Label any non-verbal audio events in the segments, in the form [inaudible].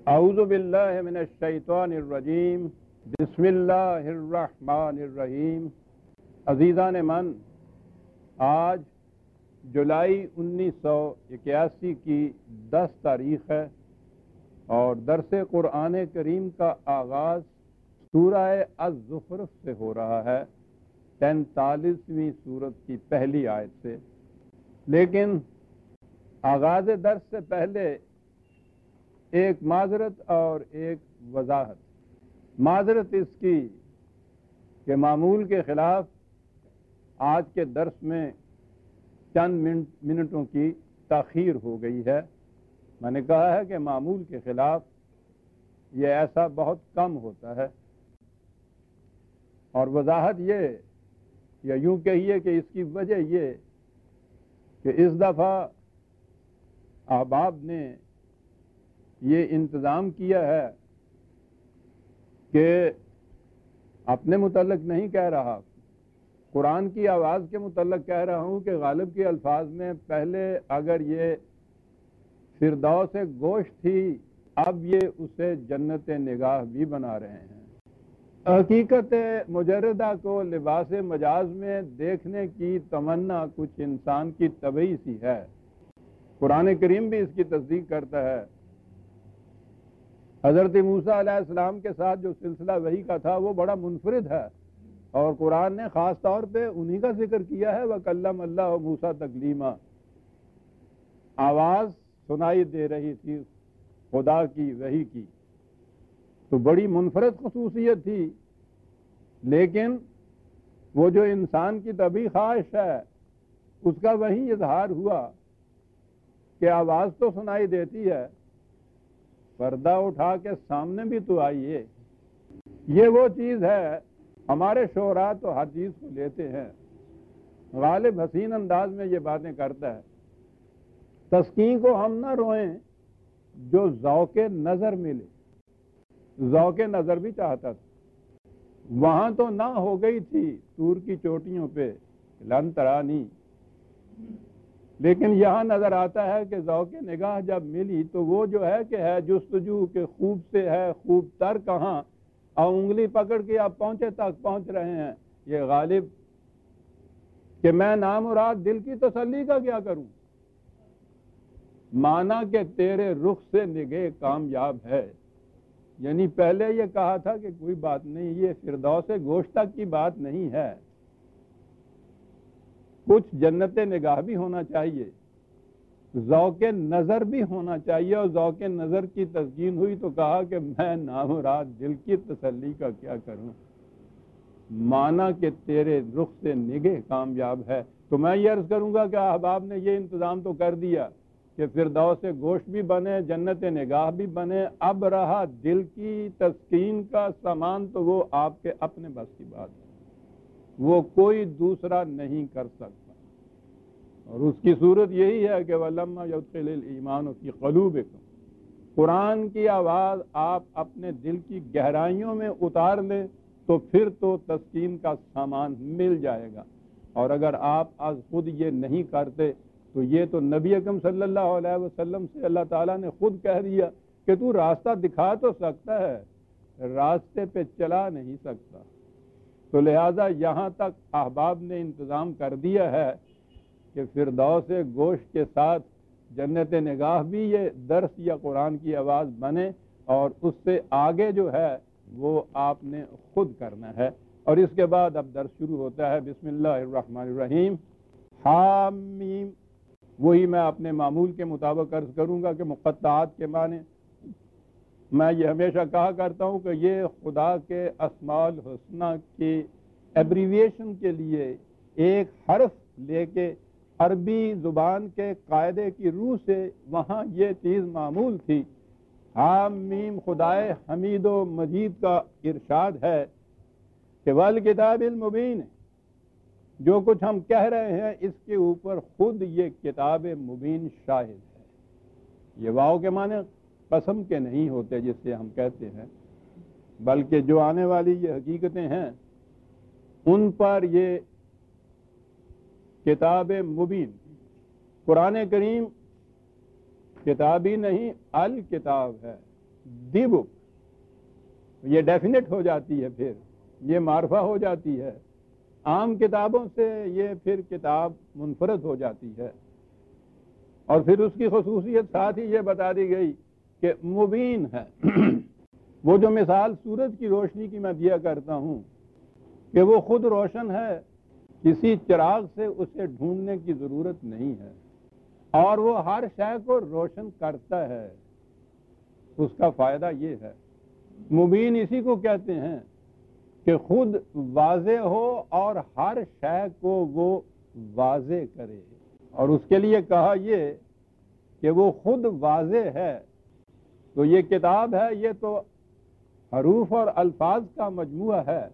اعوذ باللہ من الشیطان الرجیم، بسم اللہ الرحمن الرحیم۔ عزیزان من، آج جولائی انیس سو اکیاسی کی دس تاریخ ہے اور درس قرآن کریم کا آغاز سورہ الزخرف سے ہو رہا ہے تینتالیسویں صورت کی پہلی آیت سے۔ لیکن آغاز درس سے پہلے ایک معذرت اور ایک وضاحت۔ معذرت اس کی کہ معمول کے خلاف آج کے درس میں چند منٹوں کی تاخیر ہو گئی ہے۔ میں نے کہا ہے کہ معمول کے خلاف یہ ایسا بہت کم ہوتا ہے۔ اور وضاحت یہ یا یوں کہیے کہ اس کی وجہ یہ کہ اس دفعہ احباب نے یہ انتظام کیا ہے کہ اپنے متعلق نہیں کہہ رہا، قرآن کی آواز کے متعلق کہہ رہا ہوں کہ غالب کے الفاظ میں پہلے اگر یہ فردو سے گوشت تھی، اب یہ اسے جنت نگاہ بھی بنا رہے ہیں۔ حقیقت مجردہ کو لباس مجاز میں دیکھنے کی تمنا کچھ انسان کی طبعی سی ہے۔ قرآن کریم بھی اس کی تصدیق کرتا ہے۔ حضرت موسیٰ علیہ السلام کے ساتھ جو سلسلہ وہی کا تھا وہ بڑا منفرد ہے اور قرآن نے خاص طور پہ انہی کا ذکر کیا ہے وہ کلم اللہ موسا تکلیمہ آواز سنائی دے رہی تھی خدا کی وہی کی۔ تو بڑی منفرد خصوصیت تھی، لیکن وہ جو انسان کی طبی خواہش ہے، اس کا وہی اظہار ہوا کہ آواز تو سنائی دیتی ہے پردہ اٹھا کے سامنے بھی تو آئیے یہ وہ چیز ہے، ہمارے شعرا تو ہر چیز کو لیتے ہیں۔ غالب حسین انداز میں یہ باتیں کرتا ہے۔ تسکین کو ہم نہ روئیں جو ذوق نظر ملے۔ ذوق نظر بھی چاہتا تھا۔ وہاں تو نہ ہو گئی تھی تور کی چوٹیوں پہ، لن ترانی۔ لیکن یہاں نظر آتا ہے کہ ذوق نگاہ جب ملی تو وہ جو ہے کہ ہے جستجو کہ خوب سے ہے، خوب تر کہاں؟ اور انگلی پکڑ کے آپ پہنچے تک پہنچ رہے ہیں۔ یہ غالب کہ میں نام مراد دل کی تسلی کا کیا کروں؟ مانا کہ تیرے رخ سے نگے کامیاب ہے۔ یعنی پہلے یہ کہا تھا کہ کوئی بات نہیں، یہ فردو سے گوشت کی بات نہیں ہے۔ کچھ جنت نگاہ بھی ہونا چاہیے، ذوق نظر بھی ہونا چاہیے۔ اور ذوق نظر کی تسکین ہوئی تو کہا کہ میں نامراد دل کی تسلی کا کیا کروں؟ مانا کہ تیرے رخ سے نگہ کامیاب ہے۔ تو میں یہ عرض کروں گا کہ احباب نے یہ انتظام تو کر دیا کہ فردو سے گوشت بھی بنے، جنت نگاہ بھی بنے۔ اب رہا دل کی تسکین کا سامان تو وہ آپ کے اپنے بس کی بات ہے۔ وہ کوئی دوسرا نہیں کر سکتا۔ اور اس کی صورت یہی ہے کہ ولما یدخل ایمان کی قلوب قرآن کی آواز آپ اپنے دل کی گہرائیوں میں اتار لیں تو پھر تو تسکین کا سامان مل جائے گا۔ اور اگر آپ آج خود یہ نہیں کرتے تو یہ تو نبی اکم صلی اللہ علیہ وسلم سے اللہ تعالیٰ نے خود کہہ دیا کہ تو راستہ دکھا تو سکتا ہے، راستے پہ چلا نہیں سکتا۔ تو لہٰذا یہاں تک احباب نے انتظام کر دیا ہے کہ فردو سے گوشت کے ساتھ جنت نگاہ بھی یہ درس یا قرآن کی آواز بنے اور اس سے آگے جو ہے وہ آپ نے خود کرنا ہے اور اس کے بعد اب درس شروع ہوتا ہے بسم اللہ الرحمن الرحیم حامیم، وہی میں اپنے معمول کے مطابق عرض کروں گا کہ مقطعات کے معنی میں یہ ہمیشہ کہا کرتا ہوں کہ یہ خدا کے اسماء الحسنہ کی ایبریویشن کے لیے ایک حرف لے کے عربی زبان کے قاعدے کی روح سے وہاں یہ چیز معمول تھی۔ حام میم خدائے حمید و مجید کا ارشاد ہے کہ ول کتاب المبین، جو کچھ ہم کہہ رہے ہیں اس کے اوپر خود یہ کتاب مبین شاہد ہے۔ یہ واؤ کے معنی قسم کے نہیں ہوتے جس سے ہم کہتے ہیں، بلکہ جو آنے والی یہ حقیقتیں ہیں، ان پر یہ کتاب مبین، قرآن کریم کتابی نہیں، الکتاب ہے، دی بک۔ یہ ڈیفینیٹ ہو جاتی ہے پھر، یہ معرفہ ہو جاتی ہے۔ عام کتابوں سے یہ پھر کتاب منفرد ہو جاتی ہے۔ اور پھر اس کی خصوصیت ساتھ ہی یہ بتا دی گئی کہ مبین ہے۔ [clears throat] وہ جو مثال سورج کی روشنی کی میں دیا کرتا ہوں کہ وہ خود روشن ہے، کسی چراغ سے اسے ڈھونڈنے کی ضرورت نہیں ہے۔ اور وہ ہر شے کو روشن کرتا ہے۔ اس کا فائدہ یہ ہے۔ مبین اسی کو کہتے ہیں کہ خود واضح ہو اور ہر شے کو وہ واضح کرے۔ اور اس کے لیے کہا یہ کہ وہ خود واضح ہے۔ تو یہ کتاب ہے، یہ تو حروف اور الفاظ کا مجموعہ ہے۔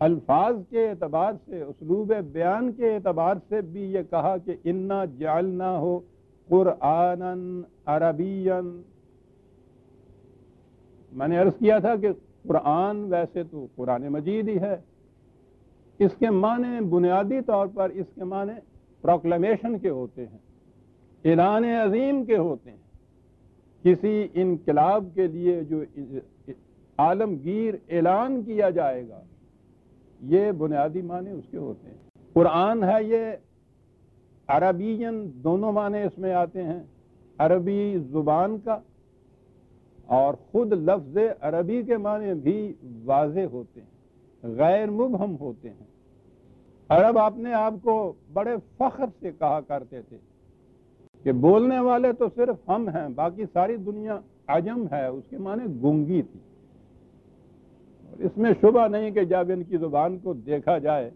الفاظ کے اعتبار سے، اسلوب بیان کے اعتبار سے بھی یہ کہا کہ انا جالنا ہو قرآن عربی میں نے عرض کیا تھا کہ قرآن ویسے تو قرآن مجید ہی ہے۔ اس کے معنی بنیادی طور پر اس کے معنی پروکلمیشن کے ہوتے ہیں، اعلان عظیم کے ہوتے ہیں۔ کسی انقلاب کے لیے جو عالمگیر اعلان کیا جائے گا، یہ بنیادی معنی اس کے ہوتے ہیں۔ قرآن ہے یہ عربین دونوں معنی اس میں آتے ہیں، عربی زبان کا اور خود لفظ عربی کے معنی بھی واضح ہوتے ہیں، غیر مبہم ہوتے ہیں۔ عرب اپنے آپ کو بڑے فخر سے کہا کرتے تھے۔ کہ بولنے والے تو صرف ہم ہیں، باقی ساری دنیا عجم ہے، اس کے معنی گنگی تھی۔ اور اس میں شبہ نہیں کہ جب ان کی زبان کو دیکھا جائے،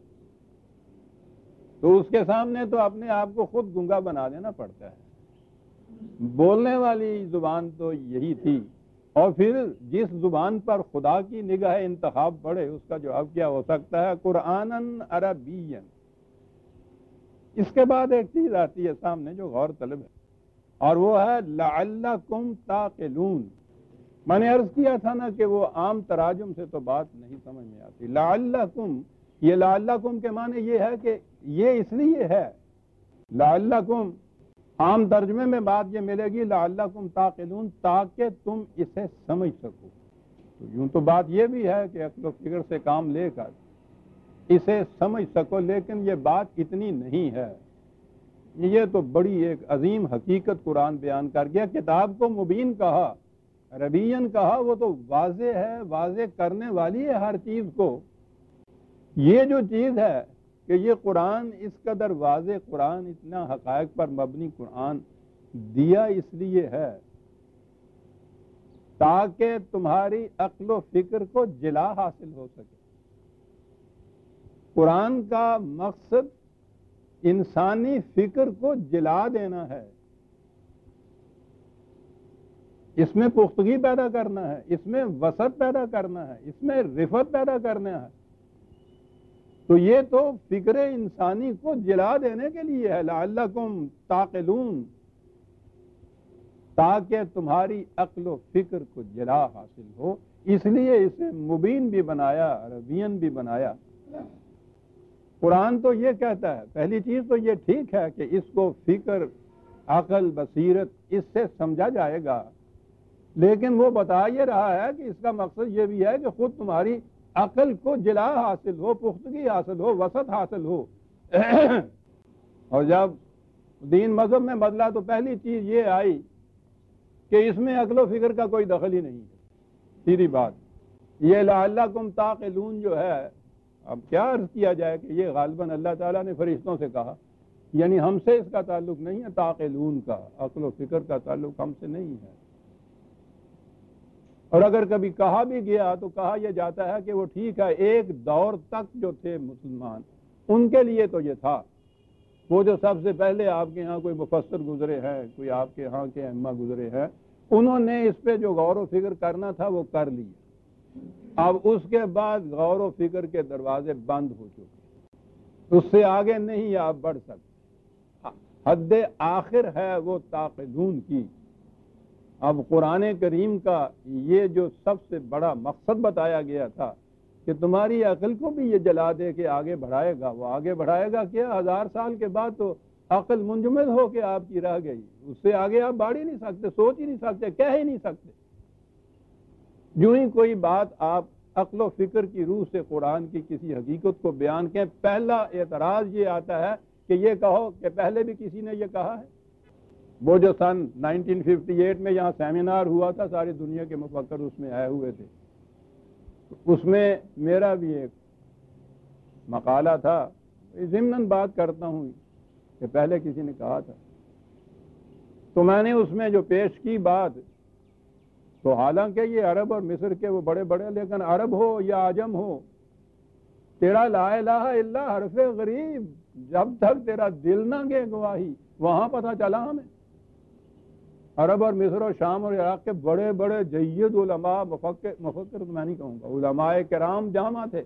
تو اس کے سامنے تو اپنے آپ کو خود گنگا بنا دینا پڑتا ہے۔ بولنے والی زبان تو یہی تھی۔ اور پھر جس زبان پر خدا کی نگاہ انتخاب پڑے، اس کا جواب کیا ہو سکتا ہے؟ قرآن عربی اس کے بعد ایک چیز آتی ہے سامنے جو غور طلب ہے، اور وہ ہے لعلکم تاقلون۔ میں نے عرض کیا تھا نا کہ وہ عام تراجم سے تو بات نہیں سمجھ میں آتی۔ لعلکم، یہ لعلکم کے معنی یہ ہے کہ یہ اس لیے ہے۔ لعلکم، عام ترجمے میں بات یہ ملے گی، لعلکم تاقلون، تاکہ تم اسے سمجھ سکو۔ تو یوں تو بات یہ بھی ہے کہ عقل و فکر سے کام لے کر اسے سمجھ سکو، لیکن یہ بات اتنی نہیں ہے۔ یہ تو بڑی ایک عظیم حقیقت قرآن بیان کر گیا، کتاب کو مبین کہا ربین کہا، وہ تو واضح ہے، واضح کرنے والی ہے ہر چیز کو۔ یہ جو چیز ہے کہ یہ قرآن، اس قدر واضح قرآن، اتنا حقائق پر مبنی قرآن دیا اس لیے ہے تاکہ تمہاری عقل و فکر کو جلا حاصل ہو سکے۔ قرآن کا مقصد انسانی فکر کو جلا دینا ہے۔ اس میں پختگی پیدا کرنا ہے، اس میں وسط پیدا کرنا ہے، اس میں رفت پیدا کرنا ہے۔ تو یہ تو فکر انسانی کو جلا دینے کے لیے ہے۔ لعلکم تاقلون تاکہ تمہاری عقل و فکر کو جلا حاصل ہو۔ اس لیے اسے مبین بھی بنایا، عربین بھی بنایا۔ قرآن تو یہ کہتا ہے، پہلی چیز تو یہ ٹھیک ہے کہ اس کو فکر، عقل، بصیرت، اس سے سمجھا جائے گا۔ لیکن وہ بتا یہ رہا ہے کہ اس کا مقصد یہ بھی ہے کہ خود تمہاری عقل کو جلا حاصل ہو، پختگی حاصل ہو وسط حاصل ہو۔ [coughs] اور جب دین مذہب میں بدلا تو پہلی چیز یہ آئی کہ اس میں عقل و فکر کا کوئی دخل ہی نہیں ہے۔ سیدھی بات، یہ اللہ کم جو ہے اب کیا عرض کیا جائے کہ یہ غالباً اللہ تعالیٰ نے فرشتوں سے کہا یعنی ہم سے اس کا تعلق نہیں ہے تاقلون کا، عقل و فکر کا تعلق ہم سے نہیں ہے۔ اور اگر کبھی کہا بھی گیا تو کہا یہ جاتا ہے کہ وہ ٹھیک ہے، ایک دور تک جو تھے مسلمان، ان کے لیے تو یہ تھا۔ وہ جو سب سے پہلے آپ کے ہاں کوئی مفسر گزرے ہیں، کوئی آپ کے ہاں کے اما گزرے ہیں، انہوں نے اس پہ جو غور و فکر کرنا تھا وہ کر لیا اب اس کے بعد غور و فکر کے دروازے بند ہو چکے اس سے آگے نہیں آپ بڑھ سکتے۔ حد آخر ہے وہ تاقدون کی۔ اب قرآن کریم کا یہ جو سب سے بڑا مقصد بتایا گیا تھا کہ تمہاری عقل کو بھی یہ جلا دے کہ آگے بڑھائے گا۔ وہ آگے بڑھائے گا کیا؟ ہزار سال کے بعد تو عقل منجمد ہو کے آپ کی رہ گئی۔ اس سے آگے آپ بڑھ ہی نہیں سکتے، سوچ ہی نہیں سکتے، کہہ ہی نہیں سکتے۔ جو ہی کوئی بات آپ عقل و فکر کی روح سے قرآن کی کسی حقیقت کو بیان کریں، پہلا اعتراض یہ آتا ہے کہ یہ کہو کہ پہلے بھی کسی نے یہ کہا ہے۔ وہ جو سن 1958 میں یہاں سیمینار ہوا تھا، ساری دنیا کے مفکر اس میں آئے ہوئے تھے۔ اس میں میرا بھی ایک مقالہ تھا۔ ضمن بات کرتا ہوں کہ پہلے کسی نے کہا تھا۔ تو میں نے اس میں جو پیش کی بات تو حالانکہ یہ عرب اور مصر کے وہ بڑے بڑے لیکن عرب ہو یا آجم ہو، تیرا لا الہ الا حرف غریب، جب تک تیرا دل نہ گے گواہی، وہاں پتہ چلا ہمیں۔ عرب اور مصر اور شام اور عراق کے بڑے بڑے جید علماء، مفکر مفکر تو میں نہیں کہوں گا، علماء کرام جامع تھے۔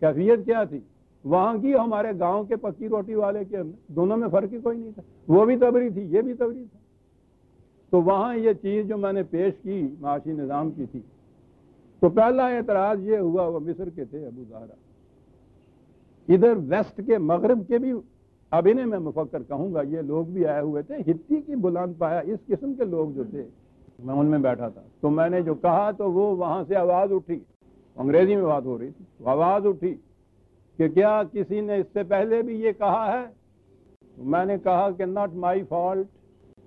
کیفیت کیا تھی؟ وہاں کی ہمارے گاؤں کے پکی روٹی والے کے دونوں میں فرق ہی کوئی نہیں تھا۔ وہ بھی تبری تھی، یہ بھی تبری تھا۔ تو وہاں یہ چیز جو میں نے پیش کی معاشی نظام کی تھی۔ تو پہلا اعتراض یہ ہوا، وہ مصر کے تھے، ابو زہرا۔ ادھر ویسٹ کے، مغرب کے بھی اب انہیں میں مفکر کہوں گا، یہ لوگ بھی آئے ہوئے تھے۔ ہتی کی بلند پایا، اس قسم کے لوگ جو تھے، میں ان میں بیٹھا تھا۔ تو میں نے جو کہا تو وہ وہاں سے آواز اٹھی۔ انگریزی میں بات ہو رہی تھی آواز اٹھی کہ کیا کسی نے اس سے پہلے بھی یہ کہا ہے؟ میں نے کہا کہ ناٹ مائی فالٹ۔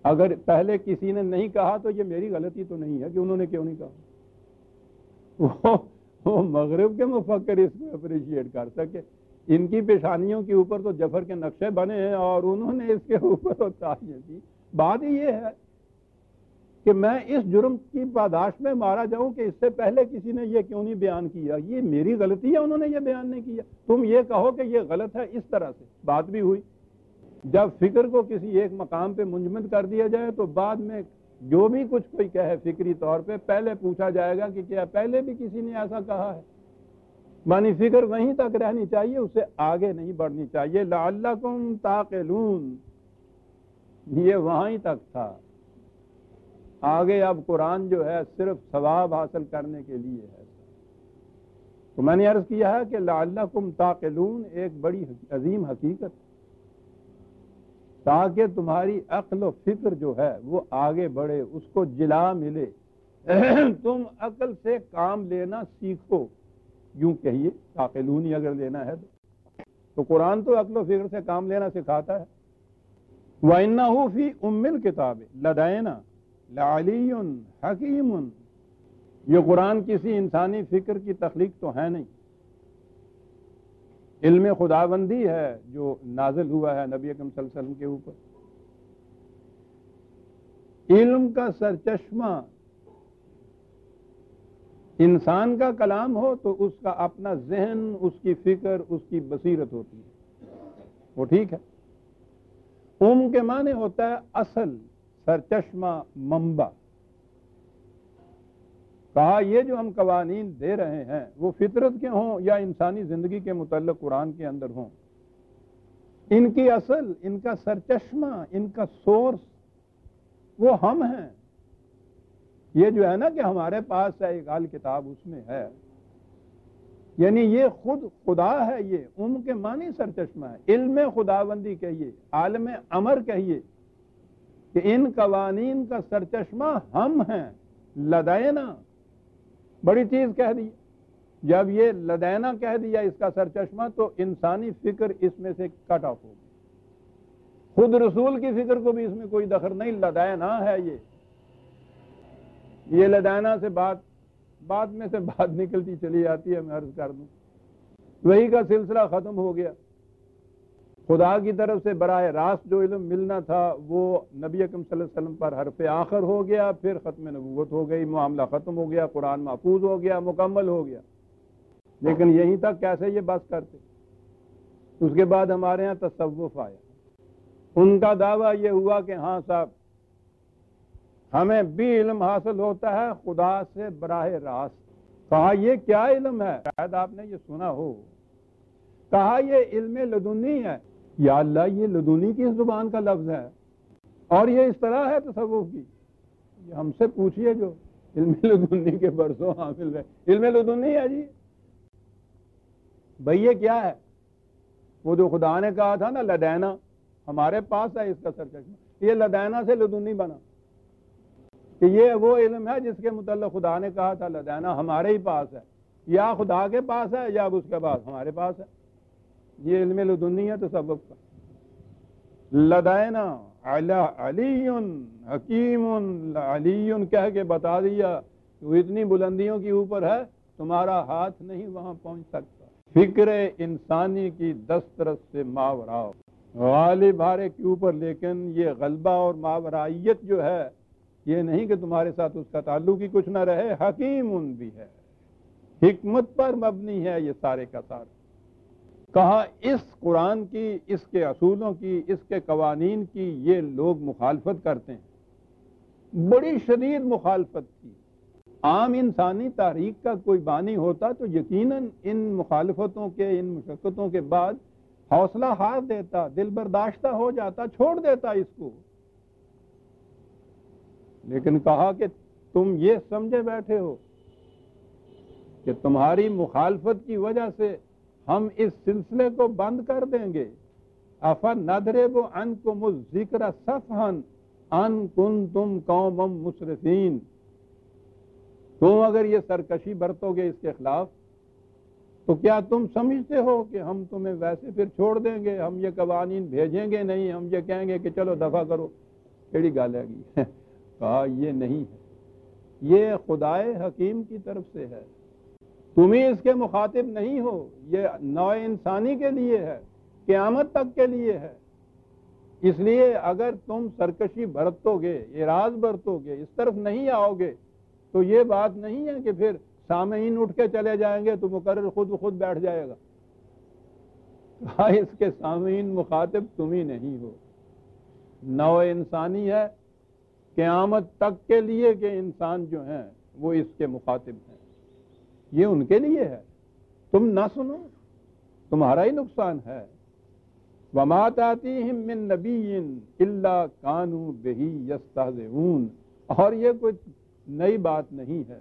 اگر پہلے کسی نے نہیں کہا تو یہ میری غلطی تو نہیں ہے کہ انہوں نے کیوں نہیں کہا؟ وہ مغرب کے مفکر اس کو اپریشیٹ کر سکے ان کی پیشانیوں کے اوپر تو جفر کے نقشے بنے ہیں اور انہوں نے اس کے اوپر تو دی بات یہ ہے کہ میں اس جرم کی پاداش میں مارا جاؤں کہ اس سے پہلے کسی نے یہ کیوں نہیں بیان کیا؟ یہ میری غلطی ہے، انہوں نے یہ بیان نہیں کیا۔ تم یہ کہو کہ یہ غلط ہے، اس طرح سے۔ بات بھی ہوئی۔ جب فکر کو کسی ایک مقام پہ منجمد کر دیا جائے تو بعد میں جو بھی کچھ کوئی کہے فکری طور پہ پہلے پوچھا جائے گا کہ کیا پہلے بھی کسی نے ایسا کہا ہے؟ مانی فکر وہیں تک رہنی چاہیے، اسے آگے نہیں بڑھنی چاہیے۔ لعلکم تاقلون یہ وہاں ہی تک تھا۔ آگے اب قرآن جو ہے صرف ثواب حاصل کرنے کے لیے ہے۔ تو میں نے عرض کیا ہے کہ لعلکم تاقلون ایک بڑی عظیم حقیقت تاکہ تمہاری عقل و فکر جو ہے وہ آگے بڑھے، اس کو جلا ملے۔ [clears throat] تم عقل سے کام لینا سیکھو۔ یوں کہیے تاقلونی اگر لینا ہے تو قرآن تو عقل و فکر سے کام لینا سکھاتا ہے۔ وَإِنَّهُ فِي أُمِّ الْكِتَابِ لَدَيْنَا لَعَلِيٌ حَكِيمٌ۔ یہ قرآن کسی انسانی فکر کی تخلیق تو ہے نہیں۔ علم خداوندی ہے جو نازل ہوا ہے نبی اکم صلی اللہ علیہ وسلم کے اوپر۔ علم کا سرچشمہ انسان کا کلام ہو تو اس کا اپنا ذہن، اس کی فکر، اس کی بصیرت ہوتی ہے۔ وہ ٹھیک ہے۔ ام کے معنی ہوتا ہے اصل، سرچشمہ، منبع۔ کہا، یہ جو ہم قوانین دے رہے ہیں، وہ فطرت کے ہوں یا انسانی زندگی کے متعلق قرآن کے اندر ہوں؟ ان کی اصل، ان کا سرچشمہ، ان کا سورس وہ ہم ہیں۔ یہ جو ہے نا کہ ہمارے پاس ہے، ایک عال کتاب اس میں ہے۔ یعنی یہ خود، خدا ہے یہ ام کے معنی سرچشمہ ہے۔ علم خداوندی کہیے، عالم امر کہیے کہ ان قوانین کا سرچشمہ ہم ہیں۔ لدائنا بڑی چیز کہہ دی۔ جب یہ لدینا کہہ دیا اس کا سر چشمہ تو انسانی فکر اس میں سے کٹ آف ہوگی خود رسول کی فکر کو بھی اس میں کوئی دخل نہیں، لدینا ہے یہ۔ یہ لدینا سے بات، بعد میں سے بات نکلتی چلی جاتی ہے، میں عرض کر دوں۔ وہی کا سلسلہ ختم ہو گیا۔ خدا کی طرف سے براہ راست جو علم ملنا تھا، وہ نبی اکم صلی اللہ علیہ وسلم پر حرف آخر ہو گیا، پھر ختم نبوت ہو گئی، معاملہ ختم ہو گیا، قرآن محفوظ ہو گیا، مکمل ہو گیا۔ لیکن یہیں تک کیسے یہ بس کرتے؟ اس کے بعد ہمارے ہاں تصوف آیا۔ ان کا دعویٰ یہ ہوا کہ ہاں صاحب، ہمیں بھی علم حاصل ہوتا ہے، خدا سے براہ راست۔ کہا، یہ کیا علم ہے؟ شاید آپ نے یہ سنا ہو۔ کہا، یہ علم لدنی ہے۔ یا اللہ یہ لدونی کی زبان کا لفظ ہے اور یہ اس طرح ہے تصوف کی یہ ہم سے پوچھئے جو علم لدنی کے برسوں حاصل رہے علم لدنی ہے جی۔ بھئی یہ کیا ہے؟ وہ جو خدا نے کہا تھا نا لدینا ہمارے پاس ہے اس کا سرچشمہ۔ یہ لدینا سے لدنی بنا۔ کہ یہ وہ علم ہے جس کے متعلق خدا نے کہا تھا لدینا ہمارے ہی پاس ہے۔ یا خدا کے پاس ہے یا اب اس کے پاس، ہمارے پاس ہے۔ یہ علم لدنی ہے تو سبب کا۔ لدینا علی حکیم علی کہہ کے بتا دیا کہ وہ اتنی بلندیوں کے اوپر ہے، تمہارا ہاتھ نہیں وہاں پہنچ سکتا۔ فکر انسانی کی دسترس سے ماوراؤ غالب ہارے کے اوپر، لیکن یہ غلبہ اور ماورائیت جو ہے، یہ نہیں کہ تمہارے ساتھ اس کا تعلق ہی کچھ نہ رہے حکیم ان بھی ہے۔ حکمت پر مبنی ہے یہ سارے کا سارا۔ کہا، اس قرآن کی، اس کے اصولوں کی، اس کے قوانین کی یہ لوگ مخالفت کرتے ہیں۔ بڑی شدید مخالفت کی۔ عام انسانی تاریخ کا کوئی بانی ہوتا تو یقیناً ان مخالفتوں کے، ان مشقتوں کے بعد حوصلہ ہار دیتا، دل برداشتہ ہو جاتا، چھوڑ دیتا اس کو۔ لیکن کہا کہ تم یہ سمجھے بیٹھے ہو کہ تمہاری مخالفت کی وجہ سے ہم اس سلسلے کو بند کر دیں گے۔ افا ندرے وہ ان کو ذکر سفہن ان کن تم قوم مصرفین تم اگر یہ سرکشی برتو گے اس کے خلاف، تو کیا تم سمجھتے ہو کہ ہم تمہیں ویسے پھر چھوڑ دیں گے؟ ہم یہ قوانین بھیجیں گے نہیں، ہم یہ کہیں گے کہ چلو دفع کرو۔ کیڑی گال ہے گی۔ [laughs] کہا، یہ نہیں ہے۔ یہ خدائے حکیم کی طرف سے ہے۔ تم ہی اس کے مخاطب نہیں ہو، یہ نو انسانی کے لیے ہے، قیامت تک کے لیے ہے۔ اس لیے اگر تم سرکشی برتو گے اراض برتو گے، اس طرف نہیں آؤ گے، تو یہ بات نہیں ہے کہ پھر سامعین اٹھ کے چلے جائیں گے تو مقرر خود خود بیٹھ جائے گا۔ [laughs] اس کے سامعین مخاطب تم ہی نہیں ہو۔ نو انسانی ہے، قیامت تک کے لیے کہ انسان جو ہیں، وہ اس کے مخاطب ہیں۔ یہ ان کے لیے ہے۔ تم نہ سنو، تمہارا ہی نقصان ہے۔ ومات آتی من نبی اللہ کانو بہی یس اور یہ کوئی نئی بات نہیں ہے۔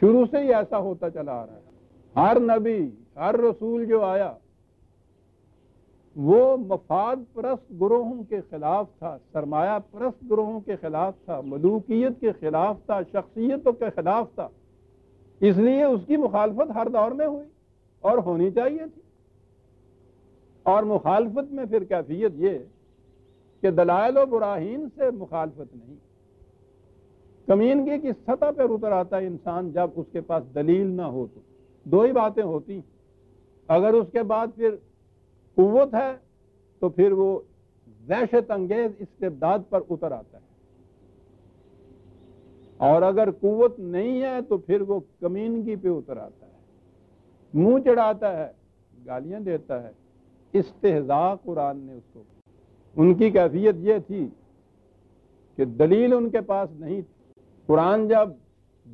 شروع سے ہی ایسا ہوتا چلا آ رہا ہے۔ ہر نبی، ہر رسول جو آیا، وہ مفاد پرست گروہوں کے خلاف تھا، سرمایہ پرست گروہوں کے خلاف تھا، ملوکیت کے خلاف تھا، شخصیتوں کے خلاف تھا۔ اس لیے اس کی مخالفت ہر دور میں ہوئی اور ہونی چاہیے تھی۔ اور مخالفت میں پھر کیفیت یہ کہ دلائل و براہین سے مخالفت نہیں۔ کمینگی کی سطح پہ اتر آتا ہے انسان جب اس کے پاس دلیل نہ ہو تو؟ دو ہی باتیں ہوتی اگر اس کے بعد پھر قوت ہے تو پھر وہ وحشت انگیز استبداد پر اتر آتا ہے۔ اور اگر قوت نہیں ہے تو پھر وہ کمینگی پہ اتر آتا ہے، منہ چڑھاتا ہے، گالیاں دیتا ہے۔ استحضاء قرآن نے اس کو ان کی کیفیت یہ تھی کہ دلیل ان کے پاس نہیں تھی۔ قرآن جب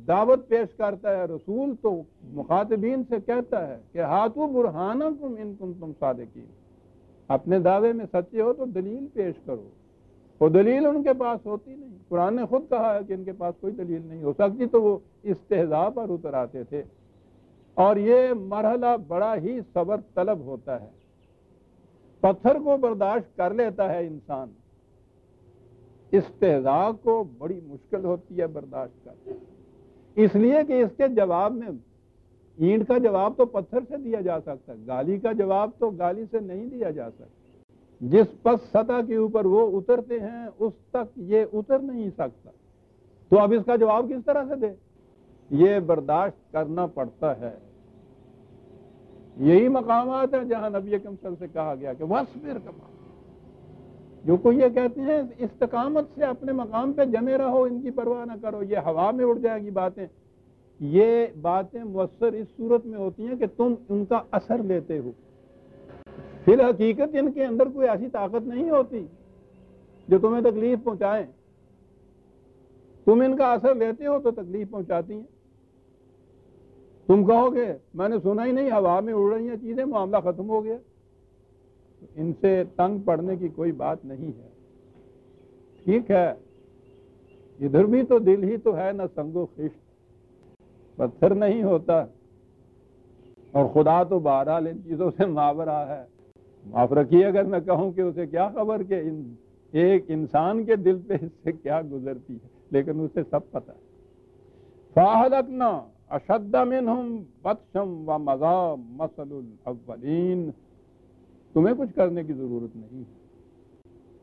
دعوت پیش کرتا ہے، رسول تو مخاطبین سے کہتا ہے کہ ہاتھوں برہانہ تم ان تم تم صادقین۔ اپنے دعوے میں سچے ہو تو دلیل پیش کرو۔ وہ دلیل ان کے پاس ہوتی نہیں۔ قرآن نے خود کہا ہے کہ ان کے پاس کوئی دلیل نہیں ہو سکتی، تو وہ استحضاء پر اتر آتے تھے۔ اور یہ مرحلہ بڑا ہی صبر طلب ہوتا ہے۔ پتھر کو برداشت کر لیتا ہے انسان۔ استحضاء کو بڑی مشکل ہوتی ہے برداشت کر اس لیے کہ اس کے جواب میں اینٹ کا جواب تو پتھر سے دیا جا سکتا ہے، گالی کا جواب تو گالی سے نہیں دیا جا سکتا۔ جس پس سطح کے اوپر وہ اترتے ہیں، اس تک یہ اتر نہیں سکتا۔ تو اب اس کا جواب کس طرح سے دے؟ یہ برداشت کرنا پڑتا ہے۔ یہی مقامات ہیں جہاں نبی کم سے کہا گیا کہ وصبر کما جو کوئی یہ کہتے ہیں، استقامت سے اپنے مقام پہ جمے رہو، ان کی پرواہ نہ کرو، یہ ہوا میں اڑ جائے گی باتیں۔ یہ باتیں مؤثر اس صورت میں ہوتی ہیں کہ تم ان کا اثر لیتے ہو۔ فی الحقیقت ان کے اندر کوئی ایسی طاقت نہیں ہوتی جو تمہیں تکلیف پہنچائیں تم ان کا اثر لیتے ہو تو تکلیف پہنچاتی ہیں۔ تم کہو گے میں نے سنا ہی نہیں، ہوا میں اڑ رہی ہیں چیزیں، معاملہ ختم ہو گیا۔ ان سے تنگ پڑنے کی کوئی بات نہیں ہے۔ ٹھیک ہے، ادھر بھی تو دل ہی تو ہے، نہ سنگو خشت۔ پتھر نہیں ہوتا۔ اور خدا تو بہرحال ان چیزوں سے ماورا ہے۔ معاف رکھیے اگر میں کہوں کہ اسے کیا خبر کہ ایک انسان کے دل پہ اس سے کیا گزرتی ہے؟ لیکن اسے سب پتا ہے۔ فاہلکنا اشد منہم بطشم و مزا مسل الاولین تمہیں کچھ کرنے کی ضرورت نہیں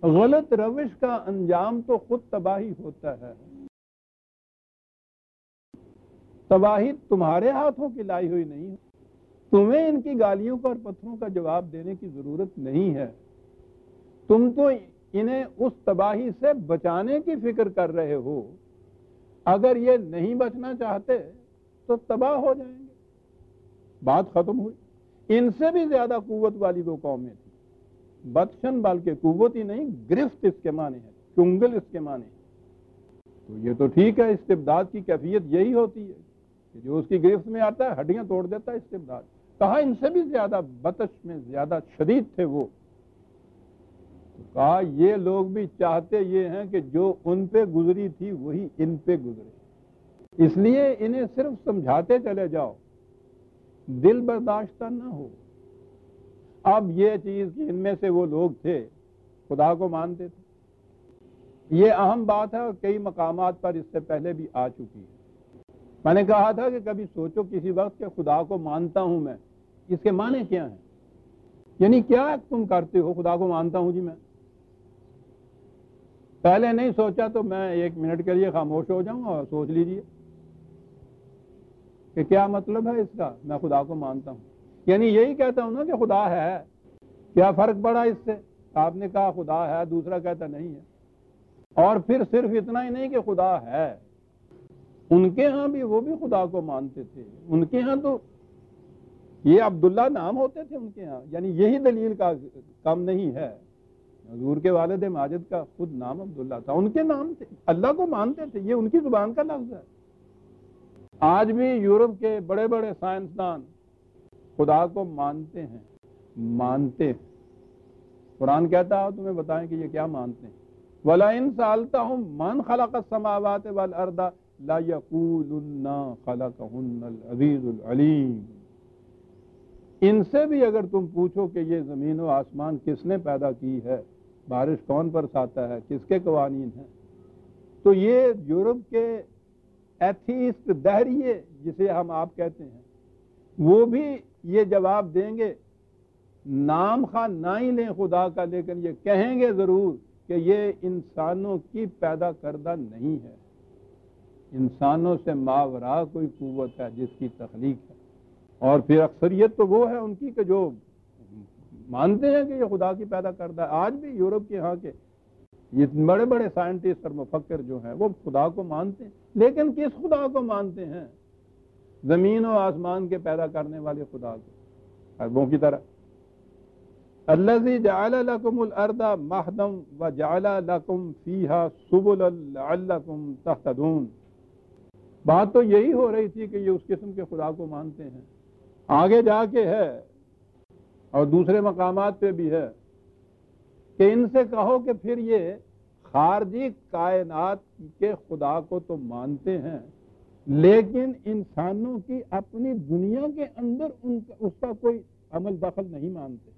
غلط روش کا انجام تو خود تباہی ہوتا ہے۔ تباہی تمہارے ہاتھوں کی لائی ہوئی نہیں تمہیں ان کی گالیوں کا اور پتھروں کا جواب دینے کی ضرورت نہیں ہے۔ تم تو انہیں اس تباہی سے بچانے کی فکر کر رہے ہو۔ اگر یہ نہیں بچنا چاہتے تو تباہ ہو جائیں گے۔ بات ختم ہوئی۔ ان سے بھی زیادہ قوت والی وہ قومیں تھیں۔ بدشن بلکہ قوت ہی نہیں، گرفت اس کے معنی ہے چنگل اس کے معنی ہے تو یہ تو ٹھیک ہے، استبداد کی کیفیت یہی ہوتی ہے کہ جو اس کی گرفت میں آتا ہے، ہڈیاں توڑ دیتا ہے، استبداد۔ کہا ان سے بھی زیادہ بتش میں زیادہ شدید تھے وہ۔ کہا یہ لوگ بھی چاہتے یہ ہیں کہ جو ان پہ گزری تھی وہی ان پہ گزرے۔ اس لیے انہیں صرف سمجھاتے چلے جاؤ۔ دل برداشتہ نہ ہو۔ اب یہ چیز کہ ان میں سے وہ لوگ تھے، خدا کو مانتے تھے۔ یہ اہم بات ہے اور کئی مقامات پر اس سے پہلے بھی آ چکی ہے۔ میں نے کہا تھا کہ کبھی سوچو کسی وقت کہ خدا کو مانتا ہوں میں۔ اس کے معنی کیا ہیں؟ یعنی کیا تم کرتے ہو؟ خدا کو مانتا ہوں جی میں۔ پہلے نہیں سوچا تو میں ایک منٹ کے لیے خاموش ہو جاؤں اور سوچ لیجیے کہ کیا مطلب ہے اس کا؟ میں خدا کو مانتا ہوں۔ یعنی یہی کہتا ہوں نا کہ خدا ہے۔ کیا فرق پڑا اس سے؟ آپ نے کہا خدا ہے، دوسرا کہتا نہیں ہے۔ اور پھر صرف اتنا ہی نہیں کہ خدا ہے۔ ان کے ہاں بھی وہ بھی خدا کو مانتے تھے۔ ان کے ہاں تو یہ عبداللہ نام ہوتے تھے ان کے ہاں یعنی یہی دلیل کا کم نہیں ہے۔ حضور کے والد ماجد کا خود نام عبداللہ تھا۔ ان کے نام تھے، اللہ کو مانتے تھے، یہ ان کی زبان کا لفظ ہے۔ آج بھی یورپ کے بڑے بڑے سائنسدان خدا کو مانتے ہیں مانتے ہیں۔ قرآن کہتا ہے، تمہیں بتائیں کہ یہ کیا مانتے ہیں؟ ولا ان سالتا ہوں من خلق السماوات والارض لا يقولن خلقهن العزیز العلیم ان سے بھی اگر تم پوچھو کہ یہ زمین و آسمان کس نے پیدا کی ہے، بارش کون پر ساتا ہے، کس کے قوانین ہیں؟ تو یہ یورپ کے ایتھیسٹ دہریے جسے ہم آپ کہتے ہیں، وہ بھی یہ جواب دیں گے، نام خواہ نہ ہی لیں خدا کا، لیکن یہ کہیں گے ضرور کہ یہ انسانوں کی پیدا کردہ نہیں ہے۔ انسانوں سے ماورا کوئی قوت ہے جس کی تخلیق ہے۔ اور پھر اکثریت تو وہ ہے ان کی کہ جو مانتے ہیں کہ یہ خدا کی پیدا کردہ ہے۔ آج بھی یورپ کے ہاں کے یہ بڑے بڑے سائنٹسٹ اور مفکر جو ہیں، وہ خدا کو مانتے ہیں۔ لیکن کس خدا کو مانتے ہیں؟ زمین و آسمان کے پیدا کرنے والے خدا کو اربوں کی طرح۔ اللہ جعل لکم الارض محدم و جعل لکم فیہا سبل لعلکم تحتدون بات تو یہی ہو رہی تھی کہ یہ اس قسم کے خدا کو مانتے ہیں۔ آگے جا کے ہے اور دوسرے مقامات پہ بھی ہے کہ ان سے کہو کہ پھر یہ خارجی کائنات کے خدا کو تو مانتے ہیں، لیکن انسانوں کی اپنی دنیا کے اندر ان کا، اس کا کوئی عمل دخل نہیں مانتے۔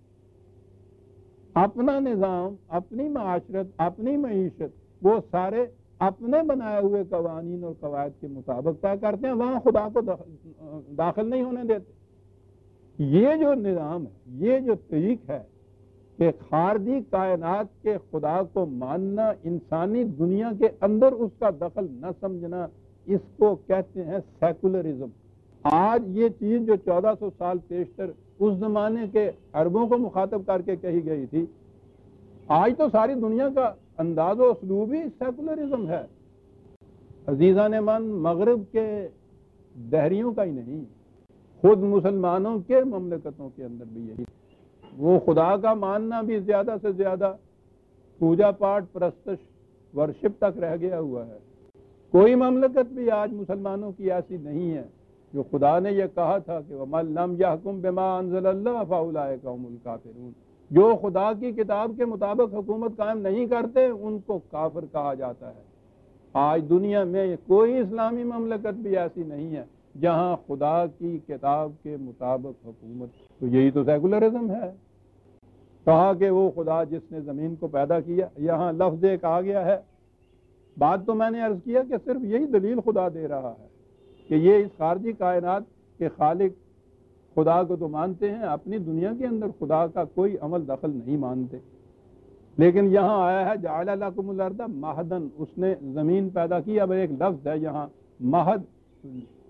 اپنا نظام، اپنی معاشرت، اپنی معیشت، وہ سارے اپنے بنائے ہوئے قوانین اور قواعد کے مطابق طے کرتے ہیں، وہاں خدا کو داخل نہیں ہونے دیتے۔ یہ جو نظام ہے، یہ جو طریق ہے کہ خارجی کائنات کے خدا کو ماننا، انسانی دنیا کے اندر اس کا دخل نہ سمجھنا، اس کو کہتے ہیں سیکولرزم۔ آج یہ چیز جو چودہ سو سال پیشتر اس زمانے کے عربوں کو مخاطب کر کے کہی گئی تھی، آج تو ساری دنیا کا انداز و اسلوب ہی سیکولرزم ہے۔ عزیزان من مغرب کے دہریوں کا ہی نہیں۔ خود مسلمانوں کے مملکتوں کے اندر بھی یہی۔ وہ خدا کا ماننا بھی زیادہ سے زیادہ پوجا پاٹ پرستش، ورشپ تک رہ گیا ہوا ہے۔ کوئی مملکت بھی آج مسلمانوں کی ایسی نہیں ہے جو خدا نے یہ کہا تھا کہ جو خدا کی کتاب کے مطابق حکومت قائم نہیں کرتے، ان کو کافر کہا جاتا ہے۔ آج دنیا میں کوئی اسلامی مملکت بھی ایسی نہیں ہے جہاں خدا کی کتاب کے مطابق حکومت تو یہی تو سیکولرزم ہے۔ کہا کہ وہ خدا جس نے زمین کو پیدا کیا، یہاں لفظ ایک آ گیا ہے۔ بات تو میں نے عرض کیا کہ صرف یہی دلیل خدا دے رہا ہے کہ یہ اس خارجی کائنات کے خالق خدا کو تو مانتے ہیں، اپنی دنیا کے اندر خدا کا کوئی عمل دخل نہیں مانتے۔ لیکن یہاں آیا ہے، جعل لکم الارض مہدن اس نے زمین پیدا کی، اب ایک لفظ ہے یہاں، مہد۔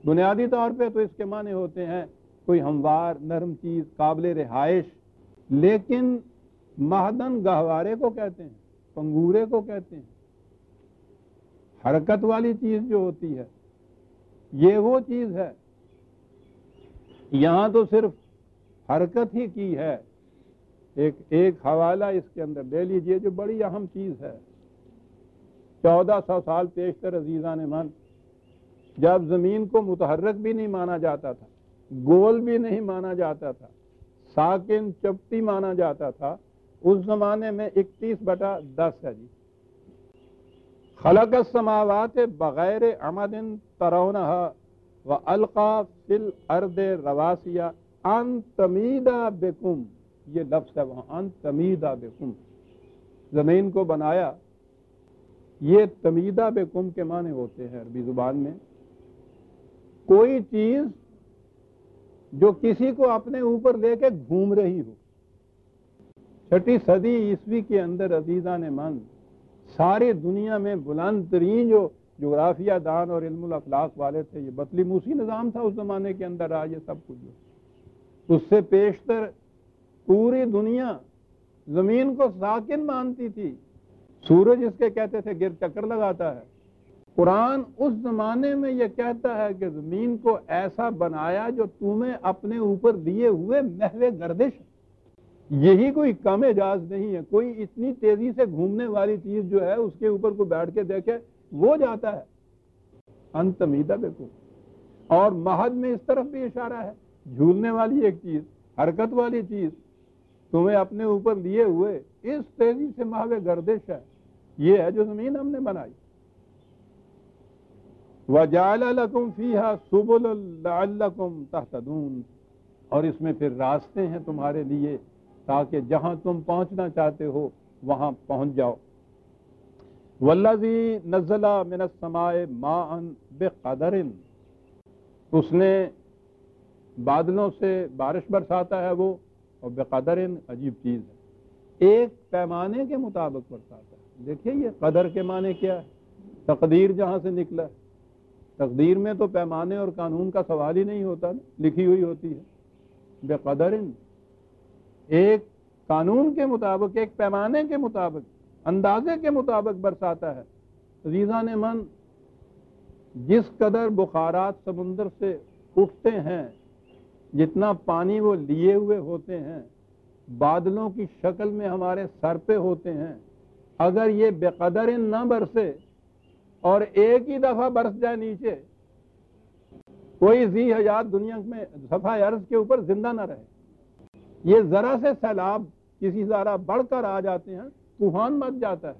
بنیادی طور پہ تو اس کے معنی ہوتے ہیں کوئی ہموار، نرم چیز، قابل رہائش، لیکن مہدن گہوارے کو کہتے ہیں، پنگورے کو کہتے ہیں۔ حرکت والی چیز جو ہوتی ہے، یہ وہ چیز ہے۔ یہاں تو صرف حرکت ہی کی ہے۔ ایک ایک حوالہ اس کے اندر لے لیجیے جو بڑی اہم چیز ہے۔ چودہ سو سال پیشتر عزیزان من جب زمین کو متحرک بھی نہیں مانا جاتا تھا، گول بھی نہیں مانا جاتا تھا، ساکن چپٹی مانا جاتا تھا، اس زمانے میں اکتیس بٹا دس ہے جی۔ خلق السماوات بغیر عمد ترونها والقا فی الارض رواسیہ ان تمیدہ بکم، یہ لفظ ہے وہاں ان تمیدہ بکم۔ زمین کو بنایا، یہ تمیدہ بکم کے معنی ہوتے ہیں عربی زبان میں۔ کوئی چیز جو کسی کو اپنے اوپر لے کے گھوم رہی ہو۔ چھٹی صدی عیسوی کے اندر عزیزان من ساری دنیا میں بلند ترین جو جغرافیہ دان اور علم الافلاق والے تھے، یہ بطلی موسی نظام تھا اس زمانے کے اندر، آج یہ سب کچھ اس سے پیشتر پوری دنیا زمین کو ساکن مانتی تھی۔ سورج اس کے کہتے تھے، گر چکر لگاتا ہے۔ قرآن اس زمانے میں یہ کہتا ہے کہ زمین کو ایسا بنایا جو تمہیں اپنے اوپر دیے ہوئے محو گردش یہی کوئی کم اجاز نہیں ہے۔ کوئی اتنی تیزی سے گھومنے والی چیز جو ہے، اس کے اوپر کو بیٹھ کے دیکھے، وہ جاتا ہے۔ انتمیدہ بے اور مہد میں اس طرف بھی اشارہ ہے۔ جھولنے والی ایک چیز، حرکت والی چیز تمہیں اپنے اوپر لیے ہوئے اس تیزی سے محو گردش ہے۔ یہ ہے جو زمین ہم نے بنائی۔ وَجَعَلَ لَكُمْ فِيهَا سُبُلَ لَعَلَّكُمْ تَحْتَدُونَ اور اس میں پھر راستے ہیں تمہارے لیے تاکہ جہاں تم پہنچنا چاہتے ہو، وہاں پہنچ جاؤ۔ والذی نزلہ من السماء ماء بقدر۔ اس نے بادلوں سے بارش برساتا ہے وہ، اور بقدر عجیب چیز ہے۔ ایک پیمانے کے مطابق برساتا ہے۔ دیکھیے یہ قدر کے معنی کیا ہے؟ تقدیر جہاں سے نکلا ہے۔ تقدیر میں تو پیمانے اور قانون کا سوال ہی نہیں ہوتا، لکھی ہوئی ہوتی ہے۔ بے قدر ایک قانون کے مطابق، ایک پیمانے کے مطابق، اندازے کے مطابق برساتا ہے۔ عزیزہ نے من، جس قدر بخارات سمندر سے اٹھتے ہیں، جتنا پانی وہ لیے ہوئے ہوتے ہیں، بادلوں کی شکل میں ہمارے سر پہ ہوتے ہیں، اگر یہ بے قدر نہ برسے اور ایک ہی دفعہ برس جائے نیچے، کوئی زی حیات دنیا میں صفحہ عرض کے اوپر زندہ نہ رہے۔ یہ ذرا سے سیلاب کسی ذرا بڑھ کر آ جاتے ہیں، طوفان مت جاتا ہے۔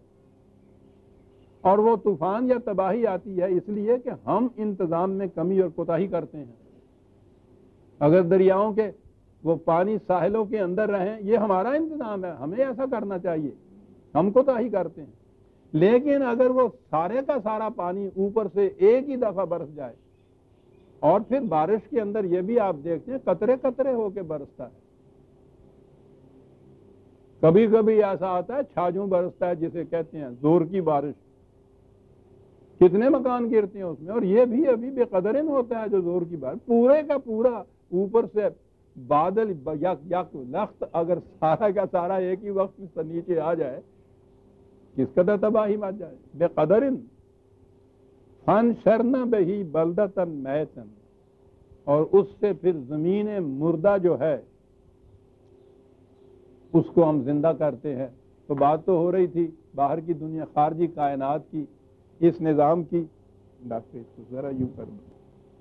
اور وہ طوفان یا تباہی آتی ہے، اس لیے کہ ہم انتظام میں کمی اور کوتاہی کرتے ہیں۔ اگر دریاؤں کے وہ پانی ساحلوں کے اندر رہیں، یہ ہمارا انتظام ہے، ہمیں ایسا کرنا چاہیے۔ ہم کوتاہی کرتے ہیں۔ لیکن اگر وہ سارے کا سارا پانی اوپر سے ایک ہی دفعہ برس جائے، اور پھر بارش کے اندر یہ بھی آپ دیکھتے ہیں، قطرے قطرے ہو کے برستا ہے۔ کبھی کبھی ایسا آتا ہے، چھاجوں برستا ہے، جسے کہتے ہیں زور کی بارش۔ کتنے مکان گرتے ہیں اس میں، اور یہ بھی ابھی بے قدر ہوتا ہے جو زور کی بارش۔ پورے کا پورا اوپر سے بادل یک یک لخت اگر سارا کا سارا ایک ہی وقت سے نیچے آ جائے کس قدر تباہی مت جائے؟ بے قدر فن شرنا بہی بلدتن میتن۔ اور اس سے پھر زمین مردہ جو ہے، اس کو ہم زندہ کرتے ہیں۔ تو بات تو ہو رہی تھی، باہر کی دنیا خارجی کائنات کی، اس نظام کی۔ ڈاکٹر ذرا یوں کر دو۔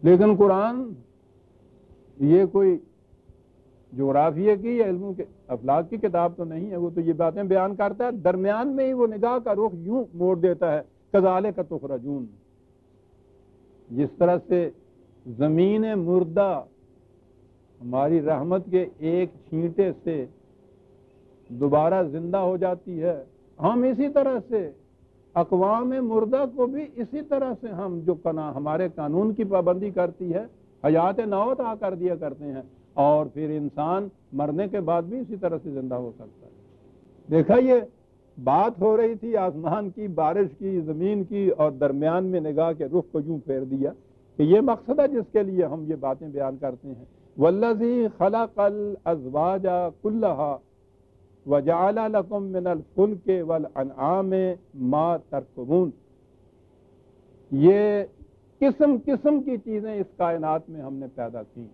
لیکن قرآن، یہ کوئی جغرافیہ کی یا علموں کے افلاق کی کتاب تو نہیں ہے، وہ تو یہ باتیں بیان کرتا ہے۔ درمیان میں ہی وہ نگاہ کا رخ یوں موڑ دیتا ہے کزالے کا تخرجون۔ جس طرح سے زمین مردہ ہماری رحمت کے ایک چھینٹے سے دوبارہ زندہ ہو جاتی ہے، ہم اسی طرح سے اقوام مردہ کو بھی اسی طرح سے ہم جو ہمارے قانون کی پابندی کرتی ہے، حیات نوت آ کر دیا کرتے ہیں۔ اور پھر انسان مرنے کے بعد بھی اسی طرح سے زندہ ہو سکتا ہے۔ دیکھا یہ بات ہو رہی تھی آسمان کی، بارش کی، زمین کی اور درمیان میں نگاہ کے رخ کو یوں پھیر دیا کہ یہ مقصد ہے جس کے لیے ہم یہ باتیں بیان کرتے ہیں۔ ولزی خلق الازواج کلہا وجعل لکم من الفلک والانعام ما ترکبون یہ قسم قسم کی چیزیں اس کائنات میں ہم نے پیدا کی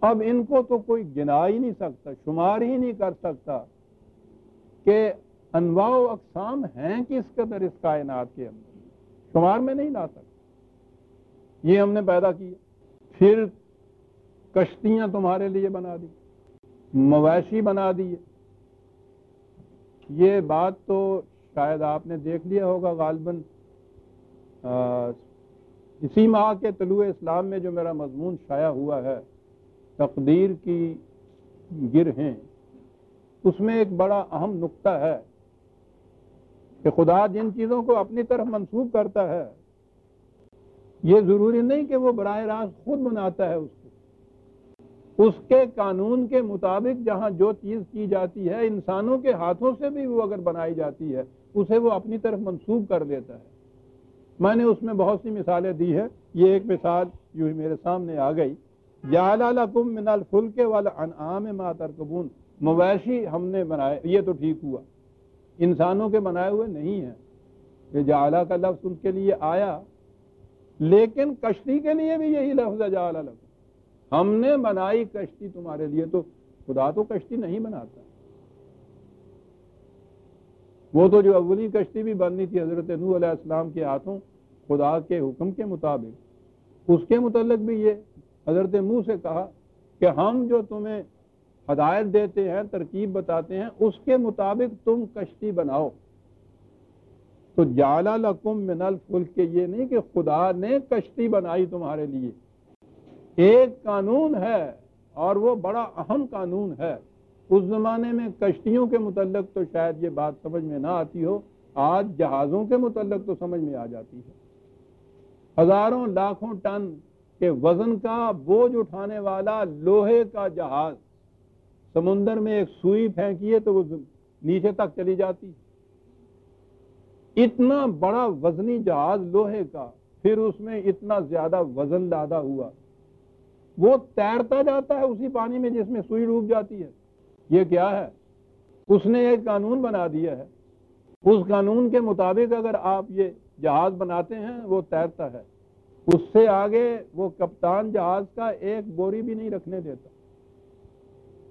اب ان کو تو کوئی گنا ہی نہیں سکتا، شمار ہی نہیں کر سکتا کہ انواع و اقسام ہیں کس قدر اس کائنات کے اندر۔ شمار میں نہیں لا سکتا۔ یہ ہم نے پیدا کیا۔ پھر کشتیاں تمہارے لیے بنا دی، مویشی بنا دیے یہ بات تو شاید آپ نے دیکھ لیا ہوگا غالباً۔ اسی ماہ کے طلوع اسلام میں جو میرا مضمون شائع ہوا ہے تقدیر کی گر ہیں اس میں ایک بڑا اہم نقطہ ہے کہ خدا جن چیزوں کو اپنی طرف منسوخ کرتا ہے، یہ ضروری نہیں کہ وہ براہ راست خود بناتا ہے اس کو۔ اس کے قانون کے مطابق جہاں جو چیز کی جاتی ہے، انسانوں کے ہاتھوں سے بھی وہ اگر بنائی جاتی ہے، اسے وہ اپنی طرف منسوخ کر دیتا ہے۔ میں نے اس میں بہت سی مثالیں دی ہے یہ ایک مثال یوں ہی میرے سامنے آ گئی۔ من الفلک والانعام ما ترکبون۔ مویشی ہم نے بنائے، یہ تو ٹھیک ہوا۔ انسانوں کے بنائے ہوئے نہیں ہیں۔ یہ جعلا کا لفظ ان کے لیے آیا، لیکن کشتی کے لیے بھی یہی لفظ ہے جعلا لفظ ہم نے بنائی کشتی تمہارے لیے، تو خدا تو کشتی نہیں بناتا۔ وہ تو جو اولی کشتی بھی بننی تھی حضرت نو علیہ السلام کے ہاتھوں، خدا کے حکم کے مطابق۔ اس کے متعلق بھی یہ۔ حضرت منہ سے کہا کہ ہم جو تمہیں ہدایت دیتے ہیں، ترکیب بتاتے ہیں، اس کے مطابق تم کشتی بناؤ۔ تو جالا لکم من الفلک کے یہ نہیں کہ خدا نے کشتی بنائی تمہارے لیے۔ ایک قانون ہے اور وہ بڑا اہم قانون ہے۔ اس زمانے میں کشتیوں کے متعلق تو شاید یہ بات سمجھ میں نہ آتی ہو، آج جہازوں کے متعلق تو سمجھ میں آ جاتی ہے۔ ہزاروں، لاکھوں ٹن کے وزن کا بوجھ اٹھانے والا لوہے کا جہاز سمندر میں ایک سوئی پھینکیے تو وہ نیچے تک چلی جاتی۔ اتنا بڑا وزنی جہاز لوہے کا، پھر اس میں اتنا زیادہ وزن لادا ہوا۔ وہ تیرتا جاتا ہے اسی پانی میں جس میں سوئی ڈوب جاتی ہے۔ یہ کیا ہے؟ اس نے ایک قانون بنا دیا ہے۔ اس قانون کے مطابق اگر آپ یہ جہاز بناتے ہیں، وہ تیرتا ہے۔ اس سے آگے وہ کپتان جہاز کا ایک بوری بھی نہیں رکھنے دیتا۔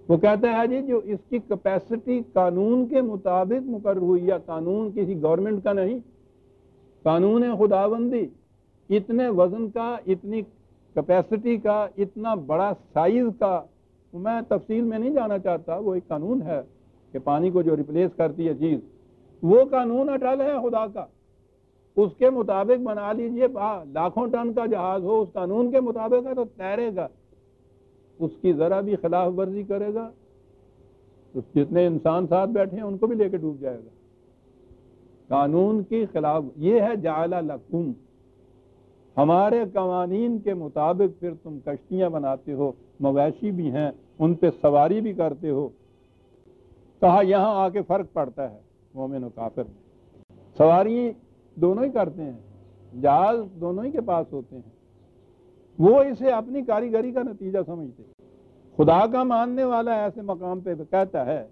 وہ کہتا ہے ہاں جی جو اس کی کیپیسٹی قانون کے مطابق مقرر ہوئی، یا قانون کسی گورنمنٹ کا نہیں، قانون خداوندی، اتنے وزن کا، اتنی کیپیسٹی کا، اتنا بڑا سائز کا، میں تفصیل میں نہیں جانا چاہتا، وہ ایک قانون ہے کہ پانی کو جو ریپلیس کرتی ہے چیز، وہ قانون اٹل ہے خدا کا۔ اس کے مطابق بنا لیجیے لاکھوں ٹن کا جہاز ہو، اس قانون کے مطابق ہے تو تیرے گا۔ اس کی ذرا بھی خلاف ورزی کرے گا۔ تو جتنے انسان ساتھ بیٹھے ہیں، ان کو بھی لے کے ڈوب جائے گا۔ قانون کی خلاف، یہ ہے جعلا لکم۔ ہمارے قوانین کے مطابق پھر تم کشتیاں بناتے ہو، مویشی بھی ہیں، ان پہ سواری بھی کرتے ہو۔ کہا یہاں آ کے فرق پڑتا ہے، مومن و کافر سواری دونوں ہی کرتے ہیں۔ جہاز دونوں ہی کے پاس ہوتے ہیں۔ وہ اسے اپنی کاریگری کا نتیجہ سمجھتے خدا کا ماننے والا ایسے مقام پہ کہتا ہے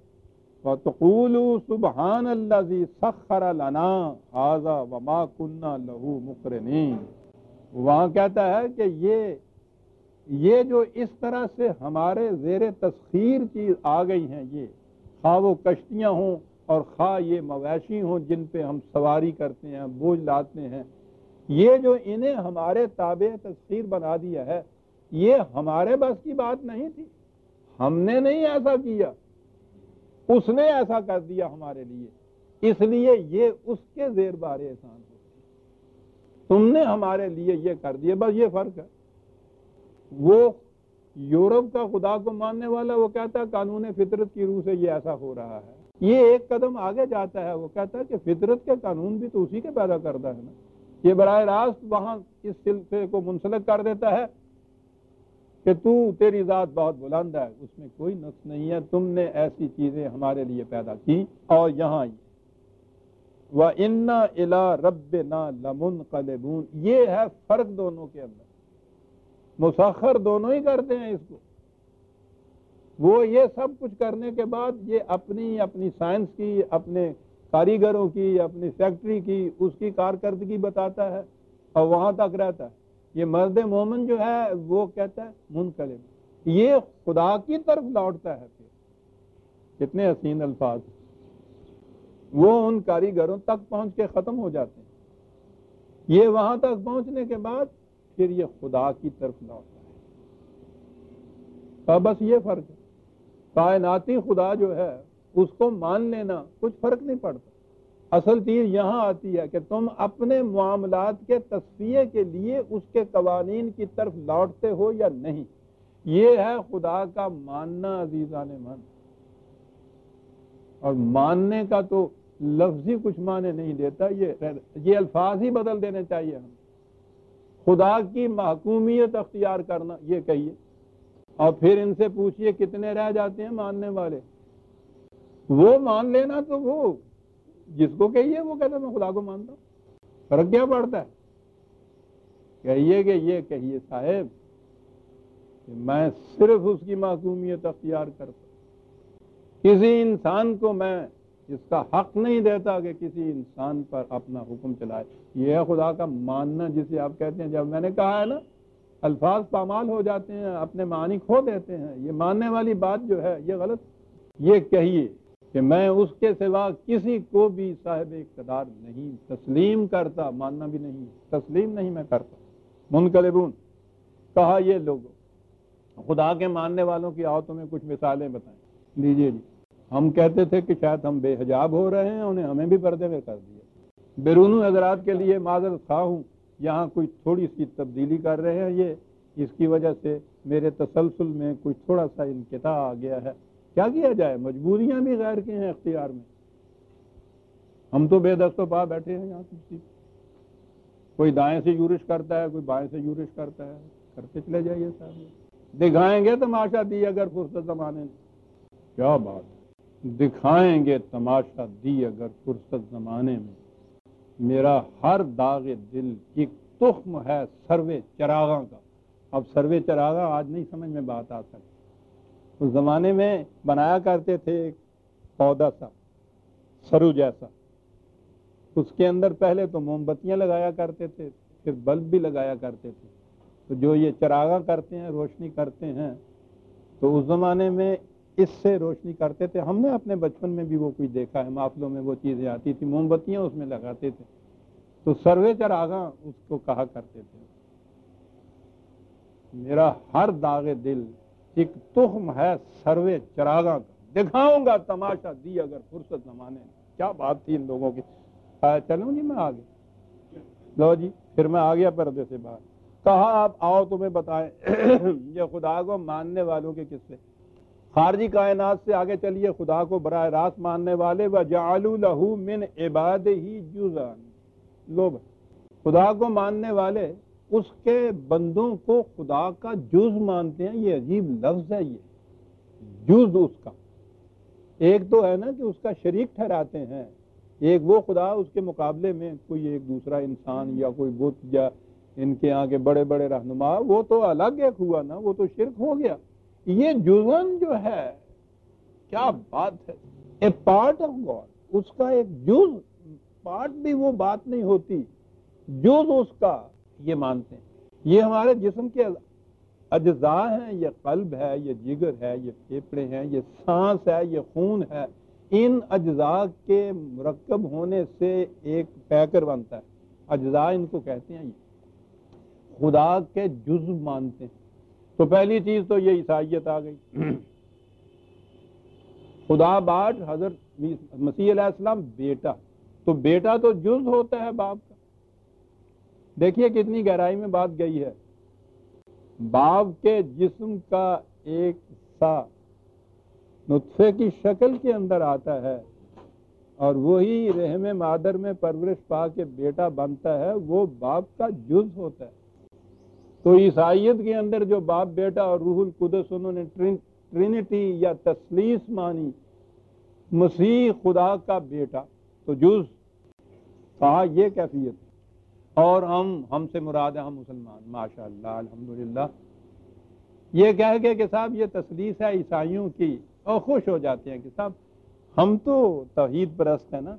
سبحان اللہ سخر لنا آزا وما کنہ لہو مقرنین وہاں کہتا ہے کہ یہ یہ جو اس طرح سے ہمارے زیر تسخیر چیز آ گئی ہیں، یہ خواہ وہ کشتیاں ہوں اور خواہ یہ مویشی ہوں جن پہ ہم سواری کرتے ہیں، بوجھ لاتے ہیں، یہ جو انہیں ہمارے تابع تصویر بنا دیا ہے، یہ ہمارے بس کی بات نہیں تھی۔ ہم نے نہیں ایسا کیا۔ اس نے ایسا کر دیا ہمارے لیے۔ اس لیے یہ اس کے زیر بارے احسان ہو تم نے ہمارے لیے یہ کر دیا۔ بس یہ فرق ہے۔ وہ یورپ کا خدا کو ماننے والا وہ کہتا ہے قانون فطرت کی روح سے یہ ایسا ہو رہا ہے۔ یہ ایک قدم آگے جاتا ہے، وہ کہتا ہے کہ فطرت کے قانون بھی تو اسی کے پیدا کرتا ہے نا۔ یہ براہ راست وہاں اس سلسلے کو منسلک کر دیتا ہے کہ تو تیری ذات بہت بلند ہے، اس میں کوئی نقص نہیں ہے، تم نے ایسی چیزیں ہمارے لیے پیدا کی اور یہاں وہ انا الا رب نہ لمن یہ ہے فرق دونوں کے اندر۔ مسخر دونوں ہی کرتے ہیں اس کو۔ وہ یہ سب کچھ کرنے کے بعد یہ اپنی اپنی سائنس کی، اپنے کاریگروں کی، اپنی فیکٹری کی، اس کی کارکردگی بتاتا ہے اور وہاں تک رہتا ہے۔ یہ مرد مومن جو ہے، وہ کہتا ہے منقلب یہ خدا کی طرف لوٹتا ہے پھر۔ کتنے حسین الفاظ۔ وہ ان کاریگروں تک پہنچ کے ختم ہو جاتے ہیں۔ یہ وہاں تک پہنچنے کے بعد پھر یہ خدا کی طرف لوٹتا ہے۔ بس یہ فرق ہے۔ کائناتی خدا جو ہے، اس کو مان لینا کچھ فرق نہیں پڑتا۔ اصل چیز یہاں آتی ہے کہ تم اپنے معاملات کے تصفیے کے لیے اس کے قوانین کی طرف لوٹتے ہو یا نہیں۔ یہ ہے خدا کا ماننا عزیزان من اور ماننے کا تو لفظ ہی کچھ معنی نہیں دیتا، یہ یہ الفاظ ہی بدل دینے چاہیے ہم خدا کی محکومیت اختیار کرنا، یہ کہیے۔ اور پھر ان سے پوچھئے کتنے رہ جاتے ہیں ماننے والے۔ وہ مان لینا تو وہ، جس کو کہیے وہ کہتا میں خدا کو مانتا ہوں۔ فرق کیا پڑتا ہے؟ کہیے کہ یہ کہیے صاحب کہ میں صرف اس کی معصومیت اختیار کرتا کسی انسان کو میں اس کا حق نہیں دیتا کہ کسی انسان پر اپنا حکم چلائے۔ یہ ہے خدا کا ماننا، جسے آپ کہتے ہیں۔ جب میں نے کہا ہے نا الفاظ پامال ہو جاتے ہیں، اپنے معنی کھو دیتے ہیں۔ یہ ماننے والی بات جو ہے، یہ غلط۔ یہ کہیے کہ میں اس کے سوا کسی کو بھی صاحب اقتدار نہیں، تسلیم کرتا، ماننا بھی نہیں، تسلیم نہیں میں کرتا۔ منقلبون، کہا یہ لوگ خدا کے ماننے والوں کی آؤ تمہیں کچھ مثالیں بتائیں۔ لیجیے جی۔ ہم کہتے تھے کہ شاید ہم بے حجاب ہو رہے ہیں، انہیں ہمیں بھی پردے میں کر دیا۔ بیرون حضرات کے لیے معذرت خواہ ہوں۔ یہاں کوئی تھوڑی سی تبدیلی کر رہے ہیں، یہ اس کی وجہ سے میرے تسلسل میں کوئی تھوڑا سا انقطاع آ گیا ہے۔ کیا کیا جائے؟ مجبوریاں بھی غیر کی ہیں اختیار میں۔ ہم تو بے دست و پا بیٹھے ہیں یہاں کسی۔ کوئی دائیں سے یورش کرتا ہے، کوئی بائیں سے یورش کرتا ہے۔ کرتے چلے جائیے صاحب دکھائیں گے تماشا دی اگر فرصت زمانے میں۔ کیا بات دکھائیں گے تماشا دی اگر فرصت زمانے میں۔ میرا ہر داغ دل ایک تخم ہے سروے چراغاں کا۔ اب سروے چراغا آج نہیں سمجھ میں بات آ سکتی۔ اس زمانے میں بنایا کرتے تھے ایک پودا سا، سرو جیسا۔ اس کے اندر پہلے تو موم بتیاں لگایا کرتے تھے، پھر بلب بھی لگایا کرتے تھے۔ تو جو یہ چراغاں کرتے ہیں، روشنی کرتے ہیں، تو اس زمانے میں اس سے روشنی کرتے تھے۔ ہم نے اپنے بچپن میں بھی وہ کچھ دیکھا ہے۔ معافلوں میں وہ چیزیں آتی تھی موم بتیاں اس میں لگاتے تھے۔ تو سروے چراغاں اس کو کہا کرتے تھے۔ میرا ہر داغ دل ایک تخم ہے سروے چراغاں کا۔ دکھاؤں گا تماشا دی اگر فرصت زمانے کیا بات تھی ان لوگوں کی۔ چلوں جی میں آگے۔ لو جی پھر میں آ گیا پردے سے باہر۔ کہا آپ آؤ تمہیں بتائیں۔ یہ خدا کو ماننے والوں کے قصے۔ خارجی کائنات سے آگے چلیے، خدا کو براہ راست ماننے والے و جعلو لہو من عباد ہی جزان۔ لو خدا کو ماننے والے اس کے بندوں کو خدا کا جز مانتے ہیں۔ یہ عجیب لفظ ہے یہ۔ جز اس کا۔ ایک تو ہے نا کہ اس کا شریک ٹھہراتے ہیں۔ ایک وہ خدا اس کے مقابلے میں کوئی ایک دوسرا انسان یا کوئی بت یا ان کے یہاں کے بڑے بڑے رہنما، وہ تو الگ ایک ہوا نا، وہ تو شرک ہو گیا۔ یہ جزن جو ہے، کیا بات ہے؟ اے پارٹ آف گاڈ اس کا ایک جز پارٹ بھی وہ بات نہیں ہوتی۔ جز اس کا، یہ مانتے ہیں۔ یہ ہمارے جسم کے اجزاء ہیں، یہ قلب ہے، یہ جگر ہے، یہ پھیپڑے ہیں، یہ سانس ہے، یہ خون ہے۔ ان اجزاء کے مرکب ہونے سے ایک پیکر بنتا ہے۔ اجزاء ان کو کہتے ہیں۔ یہ خدا کے جز مانتے ہیں۔ تو پہلی چیز تو یہ عیسائیت آ گئی۔ خدا باٹ حضرت مسیح علیہ السلام بیٹا۔ تو بیٹا تو جز ہوتا ہے باپ کا۔ دیکھیے کتنی گہرائی میں بات گئی ہے۔ باپ کے جسم کا ایک سا نطفے کی شکل کے اندر آتا ہے اور وہی رحم مادر میں پرورش پا کے بیٹا بنتا ہے، وہ باپ کا جز ہوتا ہے۔ تو عیسائیت کے اندر جو باپ بیٹا اور روح القدس انہوں نے ٹرینٹی یا تسلیس مانی، مسیح خدا کا بیٹا، تو جز کہا یہ کیفیت۔ اور ہم ہم سے مراد ہے ہم مسلمان ماشاء اللہ الحمدللہ۔ یہ کہہ کے کہ صاحب یہ تسلیس ہے عیسائیوں کی، اور خوش ہو جاتے ہیں کہ صاحب ہم تو توحید پرست ہیں نا۔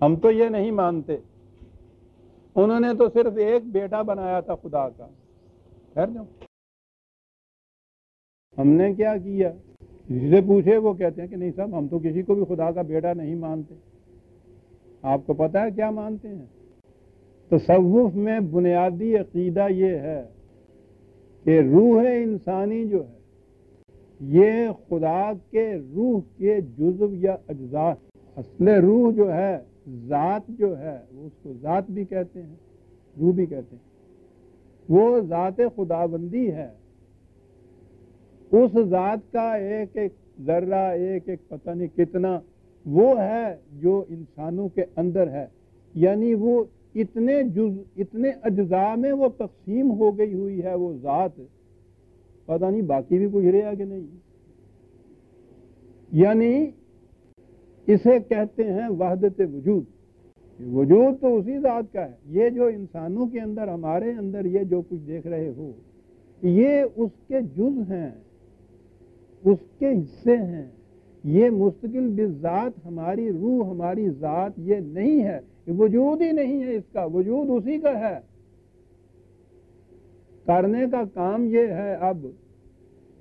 ہم تو یہ نہیں مانتے۔ انہوں نے تو صرف ایک بیٹا بنایا تھا خدا کا۔ خیر جاؤ۔ ہم نے کیا کیا؟ کسی سے پوچھے، وہ کہتے ہیں کہ نہیں صاحب، ہم تو کسی کو بھی خدا کا بیٹا نہیں مانتے۔ آپ کو پتا ہے کیا مانتے ہیں؟ تصوف میں بنیادی عقیدہ یہ ہے کہ روح انسانی جو ہے، یہ خدا کے روح کے جزو یا اجزاء، اصل روح جو ہے ذات جو ہے، وہ اس کو ذات بھی کہتے ہیں، روح بھی کہتے ہیں۔ وہ ذات خدا بندی ہے۔ اس ذات کا ایک ایک ذرہ، ایک ایک پتہ نہیں کتنا وہ ہے جو انسانوں کے اندر ہے۔ یعنی وہ اتنے جز، اتنے اجزاء میں وہ تقسیم ہو گئی ہوئی ہے وہ ذات۔ پتہ نہیں باقی بھی کچھ رہا کہ نہیں۔ یعنی اسے کہتے ہیں وحدت وجود۔ وجود تو اسی ذات کا ہے۔ یہ جو انسانوں کے اندر، ہمارے اندر یہ جو کچھ دیکھ رہے ہو، یہ اس کے جز ہیں، اس کے حصے ہیں۔ یہ مستقل بذات ہماری روح، ہماری ذات، یہ نہیں ہے۔ وجود ہی نہیں ہے اس کا۔ وجود اسی کا ہے۔ کرنے کا کام یہ ہے اب۔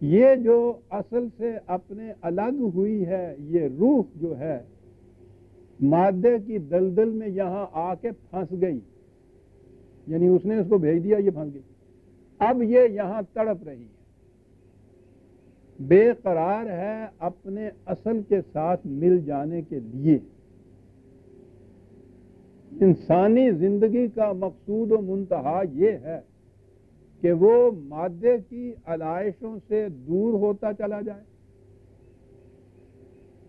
یہ جو اصل سے اپنے الگ ہوئی ہے، یہ روح جو ہے، مادے کی دلدل میں یہاں آ کے پھنس گئی۔ یعنی اس نے اس کو بھیج دیا، یہ پھنس گئی۔ اب یہ یہاں تڑپ رہی ہے۔ بے قرار ہے اپنے اصل کے ساتھ مل جانے کے لیے۔ انسانی زندگی کا مقصود و منتہا یہ ہے کہ وہ مادے کی علائشوں سے دور ہوتا چلا جائے،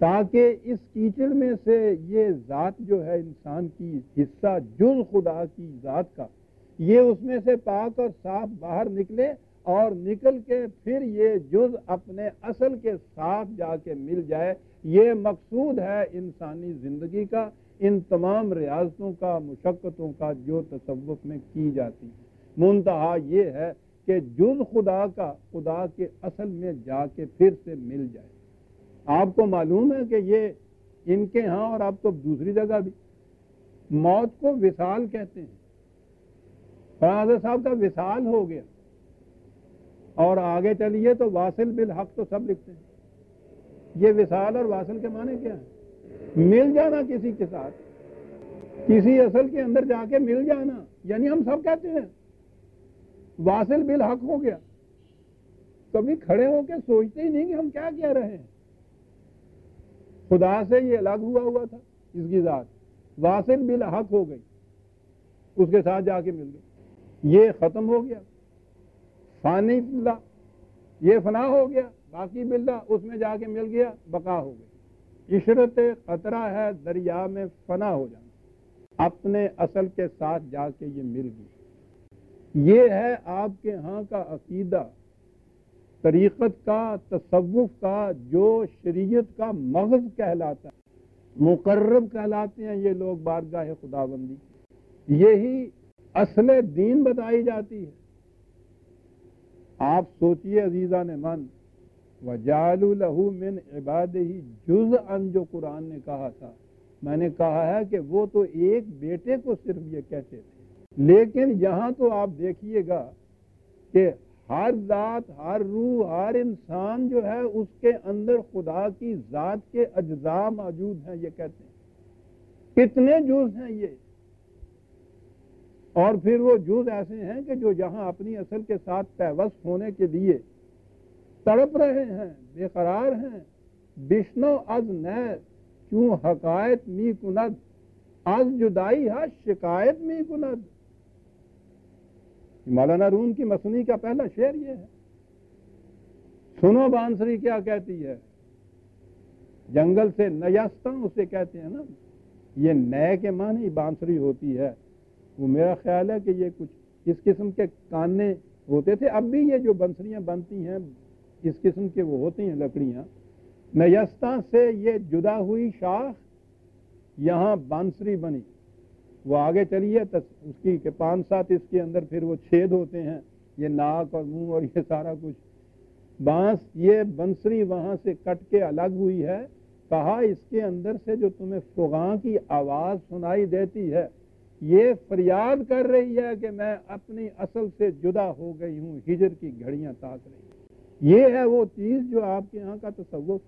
تاکہ اس کیچڑ میں سے یہ ذات جو ہے انسان کی حصہ جز خدا کی ذات کا، یہ اس میں سے پاک اور صاف باہر نکلے اور نکل کے پھر یہ جز اپنے اصل کے ساتھ جا کے مل جائے۔ یہ مقصود ہے انسانی زندگی کا، ان تمام ریاضتوں کا، مشقتوں کا جو تصوف میں کی جاتی ہے منتہا یہ ہے کہ جز خدا کا خدا کے اصل میں جا کے پھر سے مل جائے۔ آپ کو معلوم ہے کہ یہ ان کے ہاں اور آپ کو دوسری جگہ بھی۔ موت کو وصال کہتے ہیں۔ حضرت صاحب کا وصال ہو گیا۔ اور آگے چلیے تو واصل بالحق تو سب لکھتے ہیں۔ یہ وصال اور واصل کے معنی کیا ہے مل جانا کسی کے ساتھ۔ کسی اصل کے اندر جا کے مل جانا۔ یعنی ہم سب کہتے ہیں۔ واصل بالحق ہو گیا۔ کبھی کھڑے ہو کے سوچتے ہی نہیں کہ ہم کیا کہہ رہے ہیں۔ خدا سے یہ الگ ہوا ہوا تھا، اس کی ذات واصل بالحق ہو گئی۔ اس کے ساتھ جا کے مل گئی۔ یہ ختم ہو گیا۔ فانی بلّہ یہ فنا ہو گیا۔ باقی بلّہ اس میں جا کے مل گیا، بقا ہو گئی۔ عشرت خطرہ ہے، دریا میں فنا ہو جانا۔ اپنے اصل کے ساتھ جا کے یہ مل گئی۔ یہ ہے آپ کے ہاں کا عقیدہ، طریقت کا، تصوف کا، جو شریعت کا مغز کہلاتا ہے۔ مقرب کہلاتے ہیں یہ لوگ بارگاہ خدا بندی یہی اصل دین بتائی جاتی ہے۔ آپ سوچئے عزیزہ نے من و جال لہو من عباد ہی جز ان جو قرآن نے کہا تھا۔ میں نے کہا ہے کہ وہ تو ایک بیٹے کو صرف یہ کہتے تھے۔ لیکن یہاں تو آپ دیکھیے گا کہ ہر ذات، ہر روح، ہر انسان جو ہے، اس کے اندر خدا کی ذات کے اجزاء موجود ہیں، یہ کہتے ہیں۔ کتنے جز ہیں یہ؟ اور پھر وہ جز ایسے ہیں کہ جو یہاں اپنی اصل کے ساتھ پیوست ہونے کے لیے تڑپ رہے ہیں، بے قرار ہیں۔ بشنو از نئے کیوں حقائق می کند؟ از جدائی ہے شکایت می کند؟ مولانا روم کی مصنوعی کا پہلا شعر یہ ہے۔ سنو بانسری کیا کہتی ہے۔ جنگل سے نیاستہ اسے کہتے ہیں نا۔ یہ نئے کے معنی بانسری ہوتی ہے۔ وہ میرا خیال ہے کہ یہ کچھ اس قسم کے کانے ہوتے تھے۔ اب بھی یہ جو بنسریاں بنتی ہیں، اس قسم کے وہ ہوتی ہیں لکڑیاں۔ نیستہ سے یہ جدا ہوئی شاخ یہاں بانسری بنی۔ وہ آگے چلیے اس کی کہ پانچ سات اس کے اندر پھر وہ چھید ہوتے ہیں، یہ ناک اور منہ اور یہ سارا کچھ۔ بانس، یہ بنسری وہاں سے کٹ کے الگ ہوئی ہے۔ کہا، اس کے اندر سے جو تمہیں فغاں کی آواز سنائی دیتی ہے، یہ فریاد کر رہی ہے کہ میں اپنی اصل سے جدا ہو گئی ہوں، ہجر کی گھڑیاں تاک رہی ہوں یہ ہے وہ چیز جو آپ کے ہاں کا تصور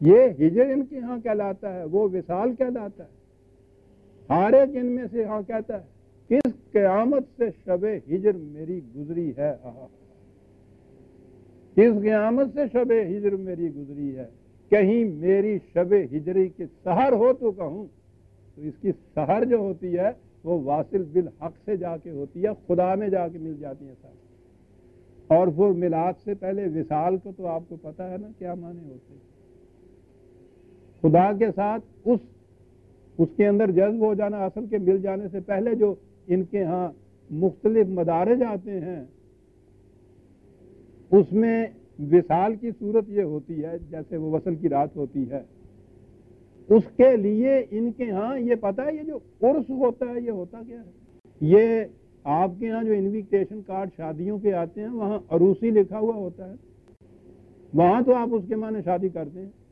یہ ہجر ان کے ہاں کہلاتا ہے، وہ وصال کہلاتا ہے۔ ہر ایک ان میں سے ہاں کہتا ہے، کس قیامت سے شب ہجر میری گزری ہے؟ کس قیامت سے شب ہجر میری گزری ہے؟ کہیں میری شب ہجری کی سہر ہو تو کہوں۔ تو اس کی سہر جو ہوتی ہے، وہ واصل بالحق سے جا کے ہوتی ہے، خدا میں جا کے مل جاتی ہے سہر اور وہ ملاد سے پہلے وصال کو تو آپ کو پتا ہے نا کیا معنی ہوتے خدا کے ساتھ اس اس کے اندر جذب ہو جانا اصل کے مل جانے سے پہلے جو ان کے ہاں مختلف مدارج آتے ہیں، اس میں وصال کی صورت یہ ہوتی ہے، جیسے وہ وصل کی رات ہوتی ہے۔ اس کے لیے ان کے ہاں یہ پتا ہے، یہ جو عرس ہوتا ہے، یہ ہوتا کیا ہے؟ یہ آپ کے ہاں جو انویٹیشن کارڈ شادیوں کے آتے ہیں، وہاں عروسی لکھا ہوا ہوتا ہے۔ وہاں تو آپ اس کے معنی شادی کرتے ہیں۔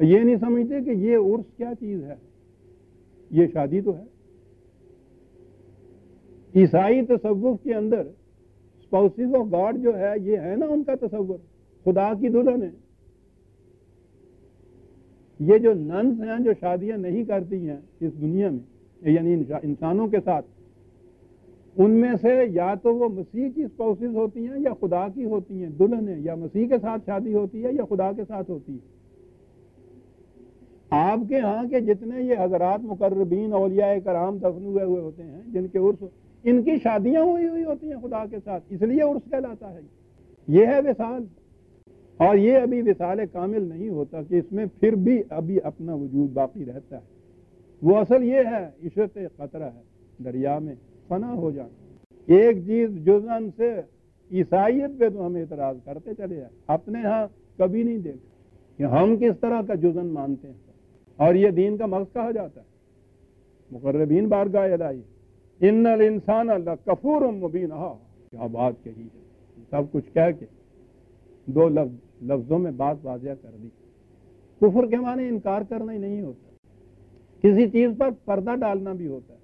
یہ نہیں سمجھتے کہ یہ عرس کیا چیز ہے؟ یہ شادی تو ہے۔ عیسائی تصوف کے اندر اسپاؤسز آف گاڈ جو ہے، یہ ہے نا ان کا تصور۔ خدا کی دلہن ہے۔ یہ جو ننس ہیں، جو شادیاں نہیں کرتی ہیں اس دنیا میں یعنی انسانوں کے ساتھ، ان میں سے یا تو وہ مسیح کی اسپاؤسز ہوتی ہیں یا خدا کی ہوتی ہیں۔ دلہن یا مسیح کے ساتھ شادی ہوتی ہے یا خدا کے ساتھ ہوتی ہے۔ آپ کے ہاں کے جتنے یہ حضرات مقربین اولیاء کرام دفن ہوئے ہوئے ہوتے ہیں، جن کے عرص ان کی شادیاں ہوئی ہوئی ہوتی ہیں خدا کے ساتھ، اس لیے عرص کہلاتا ہے۔ یہ ہے وصال۔ اور یہ ابھی وصال کامل نہیں ہوتا کہ اس میں پھر بھی ابھی اپنا وجود باقی رہتا ہے۔ وہ اصل یہ ہے، عشرت خطرہ ہے، دریا میں فنا ہو جانا۔ ایک چیز جزن سے عیسائیت پہ تو ہم اعتراض کرتے چلے جائیں اپنے ہاں کبھی نہیں دیکھتے کہ ہم کس طرح کا جزن مانتے ہیں۔ اور یہ دین کا مغز کہا جاتا ہے۔ مقربین بارگاہ الہی، ان الانسان اللہ کفور مبین کیا بات کہی ہے؟ سب کچھ کہہ کے دو لفظ، لفظوں میں بات واضح کر دی۔ کفر کے معنی انکار کرنا ہی نہیں ہوتا۔ کسی چیز پر پردہ ڈالنا بھی ہوتا ہے۔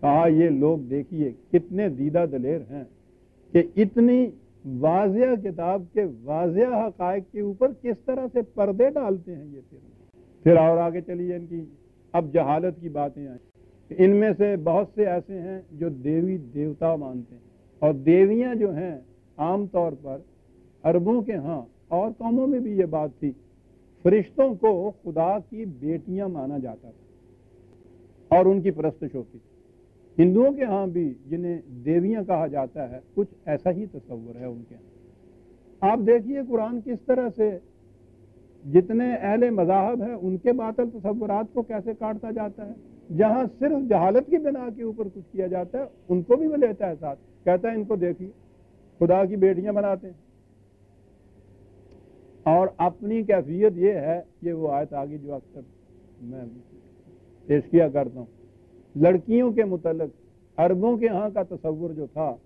کہا، یہ لوگ دیکھیے کتنے دیدہ دلیر ہیں کہ اتنی واضح کتاب کے واضح حقائق کے اوپر کس طرح سے پردے ڈالتے ہیں یہ پھر۔ پھر اور آگے چلیے ان کی اب جہالت کی باتیں آئیں۔ ان میں سے بہت سے ایسے ہیں جو دیوی دیوتا مانتے ہیں۔ اور دیویاں جو ہیں، عام طور پر عربوں کے ہاں اور قوموں میں بھی یہ بات تھی، فرشتوں کو خدا کی بیٹیاں مانا جاتا تھا۔ اور ان کی پرستش ہوتی تھی۔ ہندوؤں کے ہاں بھی جنہیں دیویاں کہا جاتا ہے، کچھ ایسا ہی تصور ہے ان کے ہاں۔ آپ دیکھیے قرآن کس طرح سے جتنے اہل مذاہب ہیں، ان کے باطل تصورات کو کیسے کاٹتا جاتا ہے؟ جہاں صرف جہالت کی بنا کے اوپر کچھ کیا جاتا ہے، ان کو بھی وہ لیتا ہے ساتھ۔ کہتا ہے، ان کو دیکھیے، خدا کی بیٹیاں بناتے ہیں۔ اور اپنی کیفیت یہ ہے کہ وہ آیت آگے جو اکثر میں پیش کیا کرتا ہوں۔ لڑکیوں کے متعلق، عربوں کے ہاں کا تصور جو تھا،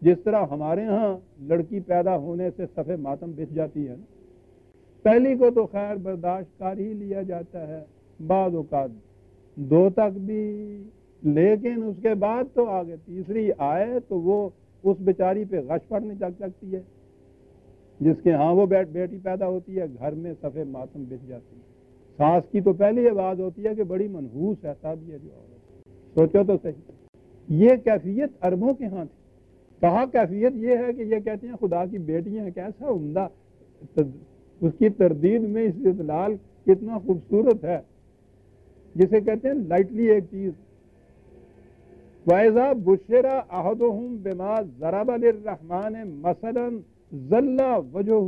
جس طرح ہمارے ہاں لڑکی پیدا ہونے سے صفے ماتم بچ جاتی ہے پہلی کو تو خیر برداشت کر ہی لیا جاتا ہے بعض اوقات دو تک بھی، لیکن اس کے بعد تو آگے تیسری آئے تو وہ اس بیچاری پہ غش پڑنے چک سکتی ہے، جس کے ہاں وہ بیٹ بیٹی پیدا ہوتی ہے، گھر میں صفے ماتم بچ جاتی ہے۔ ساس کی تو پہلی آواز ہوتی ہے کہ بڑی منحوس ہے تب یہ جو عورت سوچو تو صحیح۔ یہ کیفیت عربوں کے ہاں تھی۔ کہا کیفیت یہ ہے کہ یہ کہتے ہیں خدا کی بیٹیاں کیسا عمدہ اس کی تردید میں استدلال کتنا خوبصورت ہے۔ جسے کہتے ہیں لائٹلی ایک چیز۔ وائزا بشرا احد بما ذراب الرحمان مثلا ذلہ وجہ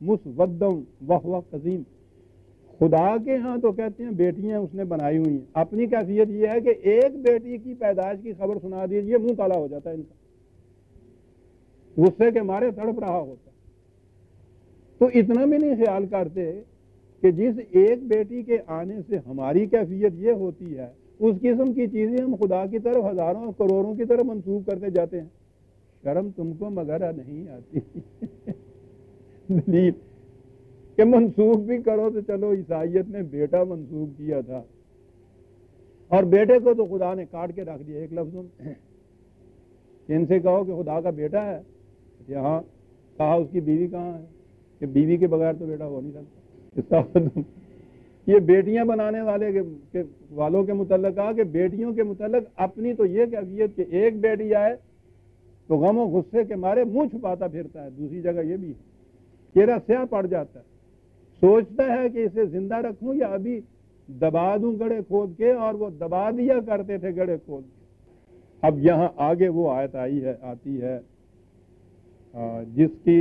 مسودم وح قزیم خدا کے ہاں تو کہتے ہیں بیٹیاں اس نے بنائی ہوئی ہیں۔ اپنی کیفیت یہ ہے کہ ایک بیٹی کی پیدائش کی خبر سنا دیجیے منہ کالا ہو جاتا ہے ان کا غصے کے مارے تڑپ رہا ہوتا تو اتنا بھی نہیں خیال کرتے کہ جس ایک بیٹی کے آنے سے ہماری کیفیت یہ ہوتی ہے، اس قسم کی چیزیں ہم خدا کی طرف ہزاروں اور کروڑوں کی طرف منسوخ کرتے جاتے ہیں۔ شرم تم کو مگر نہیں آتی۔ دلیل کہ منسوخ بھی کرو تو چلو، عیسائیت نے بیٹا منسوخ کیا تھا۔ اور بیٹے کو تو خدا نے کاٹ کے رکھ دیا، ایک لفظ ان سے کہو کہ خدا کا بیٹا ہے۔ یہاں کہا اس کی بیوی کہاں ہے؟ کہ بیوی کے بغیر تو بیٹا ہو نہیں سکتا۔ مطلب یہ بیٹیاں بنانے والے کے والوں کے متعلق کہا کہ بیٹیوں کے متعلق اپنی تو یہ کیفیت کہ ایک بیٹی آئے تو غم و غصے کے مارے منہ چھپاتا پھرتا ہے۔ دوسری جگہ یہ بھی چہرہ سیاہ پڑ جاتا ہے۔ سوچتا ہے کہ اسے زندہ رکھوں یا ابھی دبا دوں گڑے کھود کے اور وہ دبا دیا کرتے تھے گڑے کھود کے۔ اب یہاں آگے وہ آیت آئی ہے، آتی ہے جس کی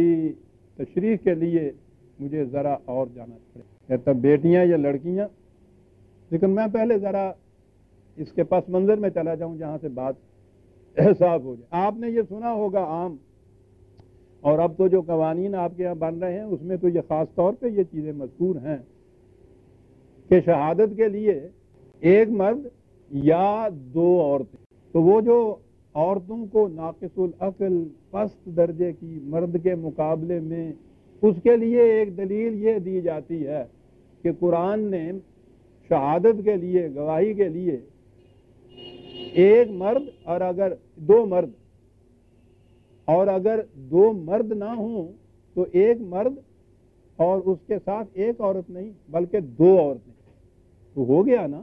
تشریح کے لیے مجھے ذرا اور جانا پڑے۔ کہتا بیٹیاں یا لڑکیاں۔ لیکن میں پہلے ذرا اس کے پس منظر میں چلا جاؤں جہاں سے بات احساس ہو جائے۔ آپ نے یہ سنا ہوگا عام۔ اور اب تو جو قوانین آپ کے یہاں بن رہے ہیں، اس میں تو یہ خاص طور پہ یہ چیزیں مذکور ہیں کہ شہادت کے لیے ایک مرد یا دو عورتیں۔ تو وہ جو عورتوں کو ناقص العقل پست درجے کی مرد کے مقابلے میں، اس کے لیے ایک دلیل یہ دی جاتی ہے کہ قرآن نے شہادت کے لیے، گواہی کے لیے ایک مرد اور اگر دو مرد، اور اگر دو مرد نہ ہوں تو ایک مرد اور اس کے ساتھ ایک عورت نہیں، بلکہ دو عورتیں۔ تو ہو گیا نا؟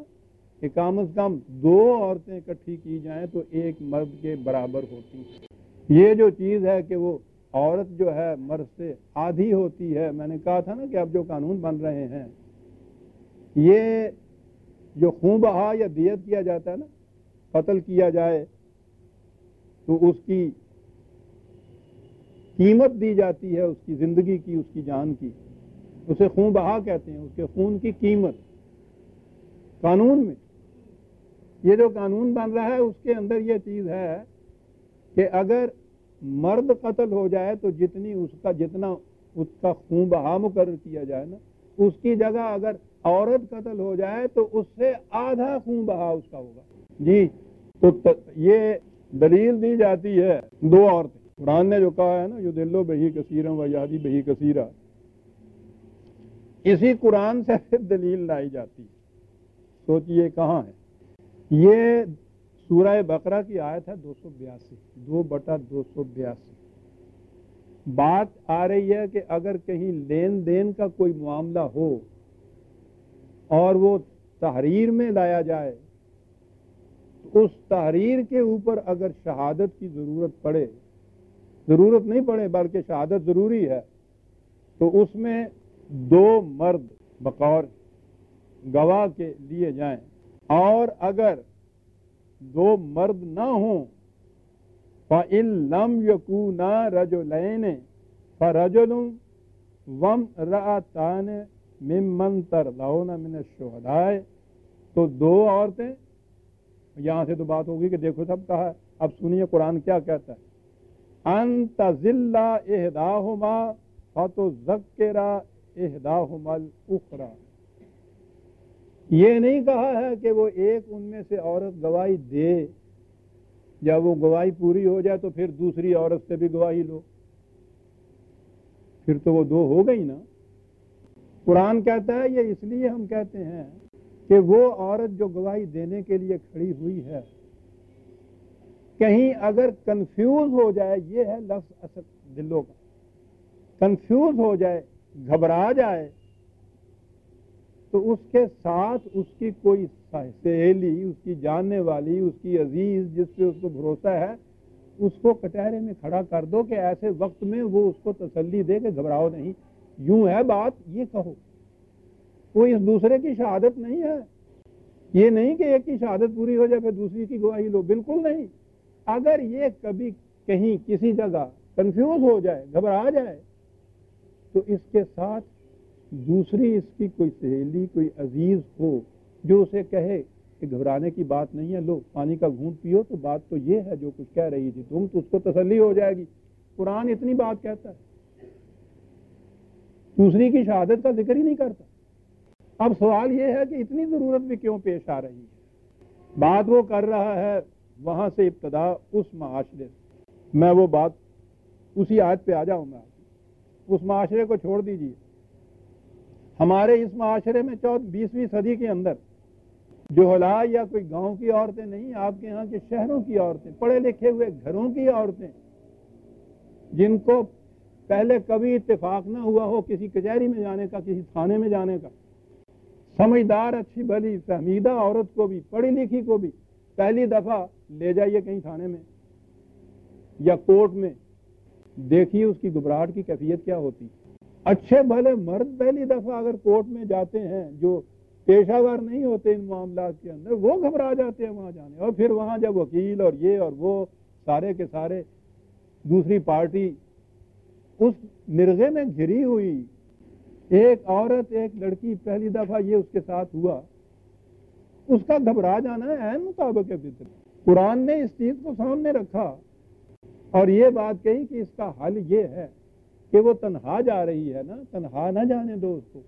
کہ کم از کم دو عورتیں اکٹھی کی جائیں تو ایک مرد کے برابر ہوتی ہیں۔ یہ جو چیز ہے کہ وہ عورت جو ہے مرد سے آدھی ہوتی ہے، میں نے کہا تھا نا کہ اب جو قانون بن رہے ہیں، یہ جو خون بہا یا دیت کیا جاتا ہے نا، قتل کیا جائے تو اس کی قیمت دی جاتی ہے، اس کی زندگی کی، اس کی جان کی۔ اسے خون بہا کہتے ہیں، اس کے خون کی قیمت۔ قانون میں یہ جو قانون بن رہا ہے، اس کے اندر یہ چیز ہے کہ اگر مرد قتل ہو جائے تو جتنی اس کا، جتنا اس کا خون بہا مقرر کیا جائے نا، اس کی جگہ اگر عورت قتل ہو جائے تو اس سے آدھا خون بہا اس کا ہوگا۔ جی تو یہ دلیل دی جاتی ہے دو عورتیں۔ قرآن نے جو کہا ہے نا جو دلو بہی کثیرم و یادی بہی کثیرہ اسی قرآن سے [laughs] دلیل لائی جاتی۔ ہے سوچئے کہاں ہے۔ یہ سورہ بقرہ کی آیت ہے دو سو بیاسی، دو بٹا دو سو بیاسی۔ بات آ رہی ہے کہ اگر کہیں لین دین کا کوئی معاملہ ہو اور وہ تحریر میں لایا جائے، تو اس تحریر کے اوپر اگر شہادت کی ضرورت پڑے، ضرورت نہیں پڑے، بلکہ شہادت ضروری ہے، تو اس میں دو مرد بقور گواہ کے لیے جائیں۔ اور اگر دو مرد نہ ہوں لم یقو نہ رجو لین فرجل وم ران ممن تو دو عورتیں، یہاں سے تو بات ہوگی کہ دیکھو سب کہا ہے اب سنیے قرآن کیا کہتا ہے۔ انت ذلہ اہداہما فتو ذکرہ اہداہما الاخرى یہ نہیں کہا ہے کہ وہ ایک ان میں سے عورت گواہی دے۔ یا وہ گواہی پوری ہو جائے تو پھر دوسری عورت سے بھی گواہی لو۔ پھر تو وہ دو ہو گئی نا۔ قرآن کہتا ہے، یہ اس لیے ہم کہتے ہیں کہ وہ عورت جو گواہی دینے کے لیے کھڑی ہوئی ہے، کہیں اگر کنفیوز ہو جائے، یہ ہے لفظ اصل دلوں کا۔ کنفیوز ہو جائے، گھبرا جائے تو اس کے ساتھ اس کی کوئی سہیلی، اس کی جاننے والی، اس کی عزیز جس پہ اس کو بھروسہ ہے، اس کو کٹہرے میں کھڑا کر دو کہ ایسے وقت میں وہ اس کو تسلی دے کہ گھبراؤ نہیں۔ یوں ہے بات، یہ کہو۔ کوئی اس دوسرے کی شہادت نہیں ہے۔ یہ نہیں کہ ایک کی شہادت پوری ہو جائے پھر دوسری کی گواہی لو، بالکل نہیں۔ اگر یہ کبھی کہیں کسی جگہ کنفیوز ہو جائے، گھبرا جائے، تو اس کے ساتھ دوسری اس کی کوئی سہیلی، کوئی عزیز ہو جو اسے کہے کہ گھبرانے کی بات نہیں ہے، لو پانی کا گھونٹ پیو، تو بات تو یہ ہے جو کچھ کہہ رہی تھی۔ تم تو اس کو تسلی ہو جائے گی۔ قرآن اتنی بات کہتا ہے۔ دوسری کی شہادت کا ذکر ہی نہیں کرتا۔ اب سوال یہ ہے کہ اتنی ضرورت بھی کیوں پیش آ رہی ہے؟ بات وہ کر رہا ہے، وہاں سے ابتدا اس معاشرے سے۔ میں وہ بات اسی آیت پہ آ جاؤں گا اس معاشرے کو چھوڑ دیجیے ہمارے اس معاشرے میں چودہ بیسویں صدی کے اندر جوہلا یا کوئی گاؤں کی عورتیں نہیں، آپ کے یہاں کے شہروں کی عورتیں، پڑھے لکھے ہوئے گھروں کی عورتیں، جن کو پہلے کبھی اتفاق نہ ہوا ہو کسی کچہری میں جانے کا، کسی تھانے میں جانے کا۔ سمجھدار، اچھی بھلی، فہمیدہ عورت کو بھی، پڑھی لکھی کو بھی پہلی دفعہ لے جائیے کہیں تھانے میں یا کورٹ میں، دیکھیے اس کی گھبراہٹ کی کیفیت کیا ہوتی۔ ہے اچھے بھلے مرد پہلی دفعہ اگر کورٹ میں جاتے ہیں جو پیشہ ور نہیں ہوتے ان معاملات کے اندر، وہ گھبرا جاتے ہیں وہاں جانے، اور پھر وہاں جب وکیل اور یہ اور وہ سارے کے سارے دوسری پارٹی اس مرغے میں گھری ہوئی، ایک عورت، ایک لڑکی پہلی دفعہ یہ اس کے ساتھ ہوا، اس کا گھبرا جانا ہے مطابق فطر قرآن نے اس چیز کو سامنے رکھا اور یہ بات کہی کہ اس کا حل یہ ہے کہ وہ تنہا جا رہی ہے نا، تنہا نہ جانے دو اس کو۔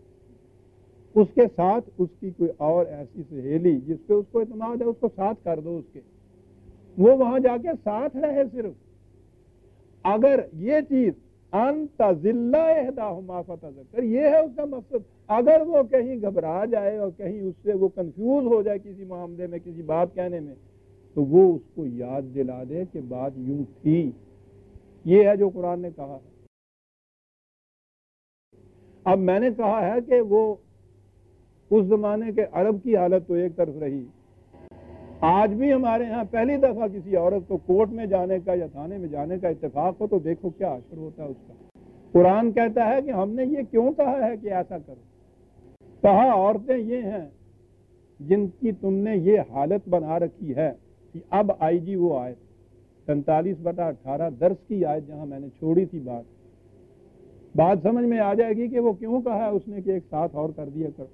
اس کے ساتھ اس کی کوئی اور ایسی سہیلی جس پہ اس کو اعتماد ہے، اس کو ساتھ کر دو اس کے۔ وہ وہاں جا کے ساتھ رہے صرف۔ اگر یہ چیز ذکر یہ ہے اس کا مقصد۔ اگر وہ کہیں گھبرا جائے اور کہیں اس سے وہ کنفیوز ہو جائے کسی معاملے میں، کسی بات کہنے میں، تو وہ اس کو یاد دلا دے کہ بات یوں تھی۔ یہ ہے جو قرآن نے کہا۔ ہے اب میں نے کہا ہے کہ وہ اس زمانے کے عرب کی حالت تو ایک طرف رہی۔ آج بھی ہمارے ہاں پہلی دفعہ کسی عورت کو کورٹ میں جانے کا یا تھانے میں جانے کا اتفاق ہو تو دیکھو کیا اثر ہوتا ہے اس کا۔ قرآن کہتا ہے کہ ہم نے یہ کیوں کہا ہے کہ ایسا کرو؟ کہا عورتیں یہ ہیں جن کی تم نے یہ حالت بنا رکھی ہے کہ اب آئی جی وہ آئے۔ سینتالیس بٹا اٹھارہ درس کی آیت جہاں میں نے چھوڑی تھی بات۔ بات سمجھ میں آ جائے گی کہ وہ کیوں کہا ہے اس نے کہ ایک ساتھ اور کر دیا کر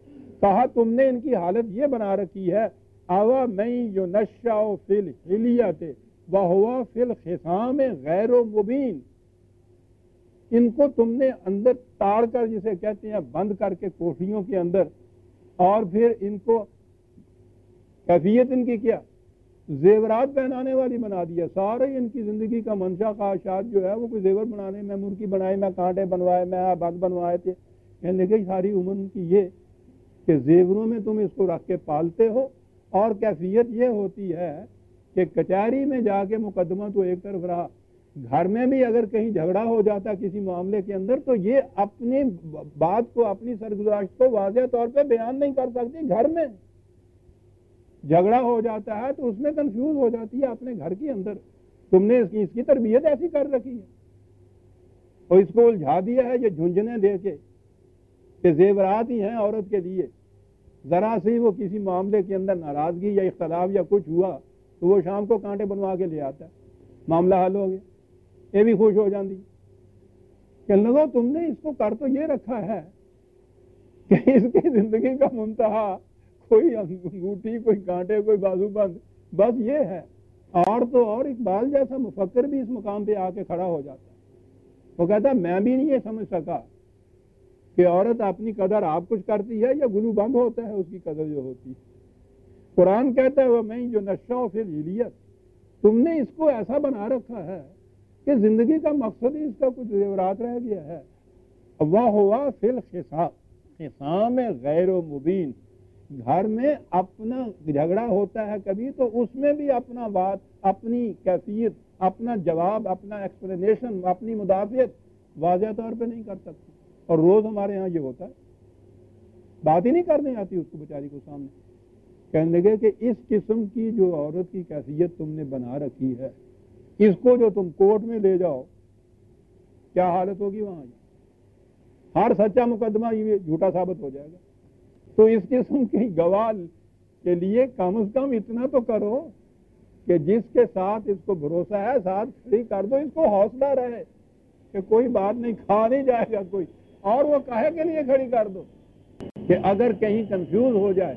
کہا تم نے ان کی حالت یہ بنا رکھی ہے، اوا میں جو نشا فل ہلیت وہ فل خسام غیر و مبین۔ ان کو تم نے اندر تاڑ کر جسے کہتے ہیں بند کر کے کوٹھیوں کے اندر، اور پھر ان کو کیفیت ان کی کیا؟ زیورات پہنانے والی بنا دیا سارے ان کی زندگی کا منشا خواہشات جو ہے وہ کوئی زیور بنانے، میں مرکی بنائے، میں کانٹے بنوائے، میں بند بنوائے تھے۔ یعنی کہنے لگے ساری عمر ان کی یہ کہ زیوروں میں تم اس کو رکھ کے پالتے ہو اور کیفیت یہ ہوتی ہے کہ کچہری میں جا کے مقدمہ تو ایک طرف رہا۔ گھر میں بھی اگر کہیں جھگڑا ہو جاتا کسی معاملے کے اندر تو یہ اپنی بات کو، اپنی سرگزاشت کو واضح طور پہ بیان نہیں کر سکتی۔ گھر میں جھگڑا ہو جاتا ہے تو اس میں کنفیوز ہو جاتی ہے اپنے گھر کے اندر۔ تم نے اس کی اس کی تربیت ایسی کر رکھی ہے۔ اور اس کو الجھا دیا ہے یہ جھنجھنے دے کے کہ زیورات ہی ہیں عورت کے لیے۔ ذرا سے وہ کسی معاملے کے اندر ناراضگی یا اختلاف یا کچھ ہوا تو وہ شام کو کانٹے بنوا کے لے آتا ہے۔ معاملہ حل ہو گیا۔ یہ بھی خوش ہو جاتی کہ لگو تم نے اس کو کر تو یہ رکھا ہے کہ اس کی زندگی کا منتہا کوئی انگوٹھی، کوئی کانٹے کوئی بازو بند۔ بس یہ ہے۔ اور تو اور اقبال جیسا مفکر بھی اس مقام پہ آ کے کھڑا ہو جاتا ہے۔ وہ کہتا ہے، میں بھی نہیں یہ سمجھ سکا کہ عورت اپنی قدر آپ کچھ کرتی ہے یا گلو بند ہوتا ہے، اس کی قدر جو ہوتی ہے۔ قرآن کہتا ہے وہ میں جو نشہ و پھر ہلیت تم نے اس کو ایسا بنا رکھا ہے کہ زندگی کا مقصد ہی اس کا کچھ زیورات رہ گیا ہے۔ وہ ہوا فل خسام غیر و مبین۔ گھر میں اپنا جھگڑا ہوتا ہے کبھی، تو اس میں بھی اپنا بات، اپنی کیفیت، اپنا جواب، اپنا ایکسپلینیشن اپنی مدافعت واضح طور پہ نہیں کر سکتی اور روز ہمارے ہاں یہ ہوتا ہے۔ بات ہی نہیں کرنے آتی اس کو بیچاری کو سامنے۔ کہنے لگے کہ اس قسم کی جو عورت کی کیفیت تم نے بنا رکھی ہے، اس کو جو تم کورٹ میں لے جاؤ، کیا حالت ہوگی وہاں؟ ہر سچا مقدمہ یہ جھوٹا ثابت ہو جائے گا۔ تو اس قسم کی گوال کے لیے کم از کم اتنا تو کرو کہ جس کے ساتھ اس کو بھروسہ ہے، ساتھ کھڑی کر دو، اس کو حوصلہ رہے کہ کوئی بات نہیں، کھا نہیں جائے گا کوئی۔ اور وہ کہے کے لیے کھڑی کر دو کہ اگر کہیں کنفیوز ہو جائے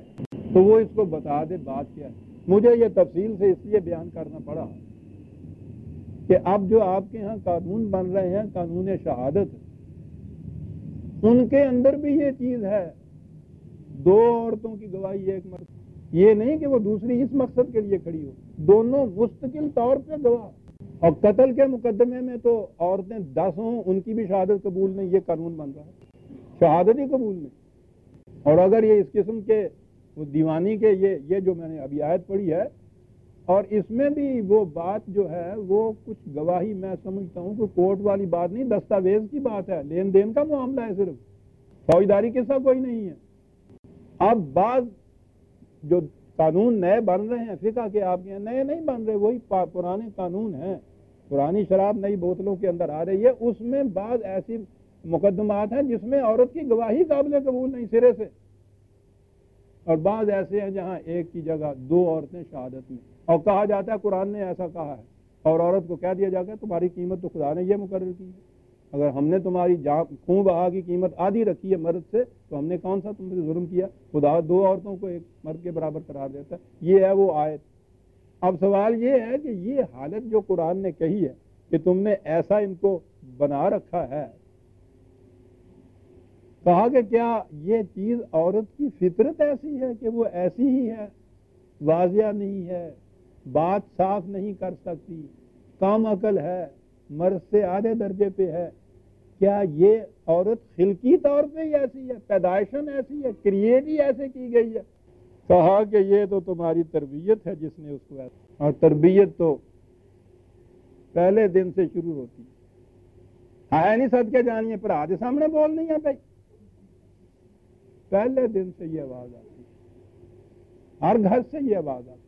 تو وہ اس کو بتا دے بات کیا ہے۔ مجھے یہ تفصیل سے اس لیے بیان کرنا پڑا کہ اب جو آپ کے ہاں قانون بن رہے ہیں، قانون شہادت، ان کے اندر بھی یہ چیز ہے۔ دو عورتوں کی گواہی ایک مرد یہ نہیں کہ وہ دوسری اس مقصد کے لیے کھڑی ہو۔ دونوں مستقل طور پہ گواہ۔ اور قتل کے مقدمے میں تو عورتیں دس ہوں، ان کی بھی شہادت قبول نہیں، یہ قانون بن رہا ہے۔ شہادت ہی قبول نہیں۔ اور اگر یہ اس قسم کے وہ دیوانی کے یہ یہ جو میں نے ابھی آیت پڑھی ہے، اور اس میں بھی وہ بات جو ہے، وہ کچھ گواہی میں سمجھتا ہوں کہ کورٹ والی بات نہیں، دستاویز کی بات ہے۔ لین دین کا معاملہ ہے صرف۔ فوجداری قصہ کوئی نہیں ہے۔ اب بعض جو قانون نئے بن رہے ہیں، فقہ کے آپ کے نئے نہیں بن رہے، وہی پرانے قانون ہیں۔ پرانی شراب نئی بوتلوں کے اندر آ رہی ہے۔ اس میں بعض ایسی مقدمات ہیں جس میں عورت کی گواہی قابل قبول نہیں، سرے سے۔ اور بعض ایسے ہیں جہاں ایک کی جگہ دو عورتیں شہادت میں۔ اور کہا جاتا ہے، قرآن نے ایسا کہا ہے۔ اور عورت کو کہہ دیا جاتا ہے، تمہاری قیمت تو خدا نے یہ مقرر کی ہے۔ اگر ہم نے تمہاری خون بہا کی قیمت آدھی رکھی ہے مرد سے، تو ہم نے کون سا تم سے ظلم کیا؟ خدا دو عورتوں کو ایک مرد کے برابر قرار دیتا ہے۔ یہ ہے وہ آیت۔ اب سوال یہ ہے کہ یہ حالت جو قرآن نے کہی ہے کہ تم نے ایسا ان کو بنا رکھا ہے۔ کہا کہ کیا یہ چیز عورت کی فطرت ایسی ہے کہ وہ ایسی ہی ہے؟ واضح نہیں ہے۔ بات صاف نہیں کر سکتی۔ کام عقل ہے۔ مرد سے آدھے درجے پہ ہے۔ کیا یہ عورت خلقی طور پہ ہی ایسی ہے؟ پیدائشن ایسی ہے؟ کریٹ ہی ایسے کی گئی ہے؟ کہا کہ یہ تو تمہاری تربیت ہے جس نے اس کو ایسا اور تربیت تو پہلے دن سے شروع ہوتی ہے۔ ہے نہیں سد کے جانیے پر آدھے سامنے بول نہیں ہے بھائی۔ پہلے دن سے یہ آواز آتی ہے۔ ہر گھر سے یہ آواز آتی ہے۔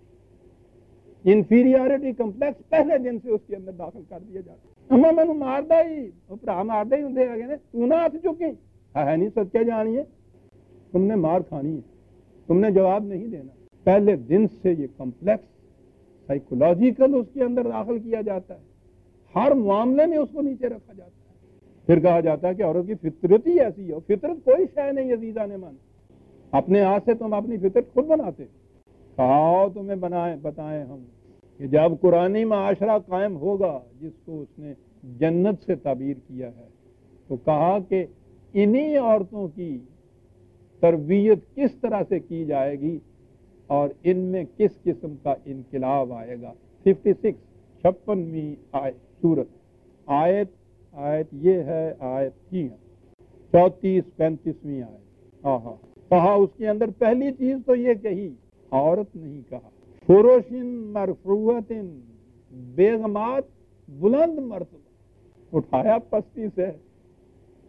انفیریٹی کمپلیکس پہلے دن سے اس کے اندر داخل کر دیا جاتا اما مینو ماردا ہی برا ماردا ہی ہوں گے تو نہ ہاتھ چکی ہے نہیں سچا جانیے تم نے مار کھانی ہے تم نے جواب نہیں دینا پہلے دن سے یہ کمپلیکس سائیکولوجیکل اس کے اندر داخل کیا جاتا ہے ہر معاملے میں اس کو نیچے رکھا جاتا ہے پھر کہا جاتا ہے کہ عورت کی فطرت ہی ایسی ہے فطرت کوئی شے نہیں عزیزہ نے مان اپنے ہاتھ سے تم اپنی فطرت خود بناتے کہاؤ تمہیں بنائیں بتائیں ہم کہ جب قرآن معاشرہ قائم ہوگا جس کو اس نے جنت سے تعبیر کیا ہے، تو کہا کہ انہی عورتوں کی تربیت کس طرح سے کی جائے گی اور ان میں کس قسم کا انقلاب آئے گا۔ ففٹی سکس چھپنویں آیت، سورت۔ آیت آیت یہ ہے، آیت ہی ہے چونتیس، پینتیسویں آیت۔ ہاں ہاں کہا، اس کے اندر پہلی چیز تو یہ کہی، عورت نہیں کہا۔ فروشن مرفوت بیگمات بلند مرتبہ اٹھایا پستی سے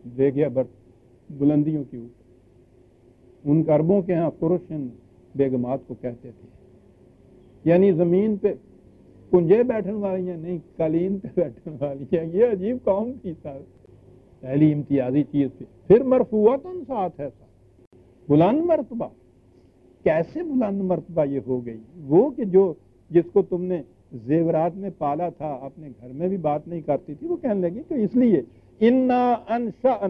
دے گیا بر بلندیوں کی اوپر۔ ان کربوں کے ہاں فروشن بیگمات کو کہتے تھے۔ یعنی زمین پہ کنجے بیٹھنے والی ہیں، نہیں قالین پہ بیٹھنے والی ہیں۔ یہ عجیب قوم تھی سر۔ پہلی امتیازی چیز تھی۔ پھر مرفوت ساتھ ہے سر۔ بلند مرتبہ کیسے بلند مرتبہ یہ ہو گئی؟ وہ کہ جو جس کو تم نے زیورات میں پالا تھا، اپنے گھر میں بھی بات نہیں کرتی تھی، وہ کہنے لگی کہ اس لیے، انا انشا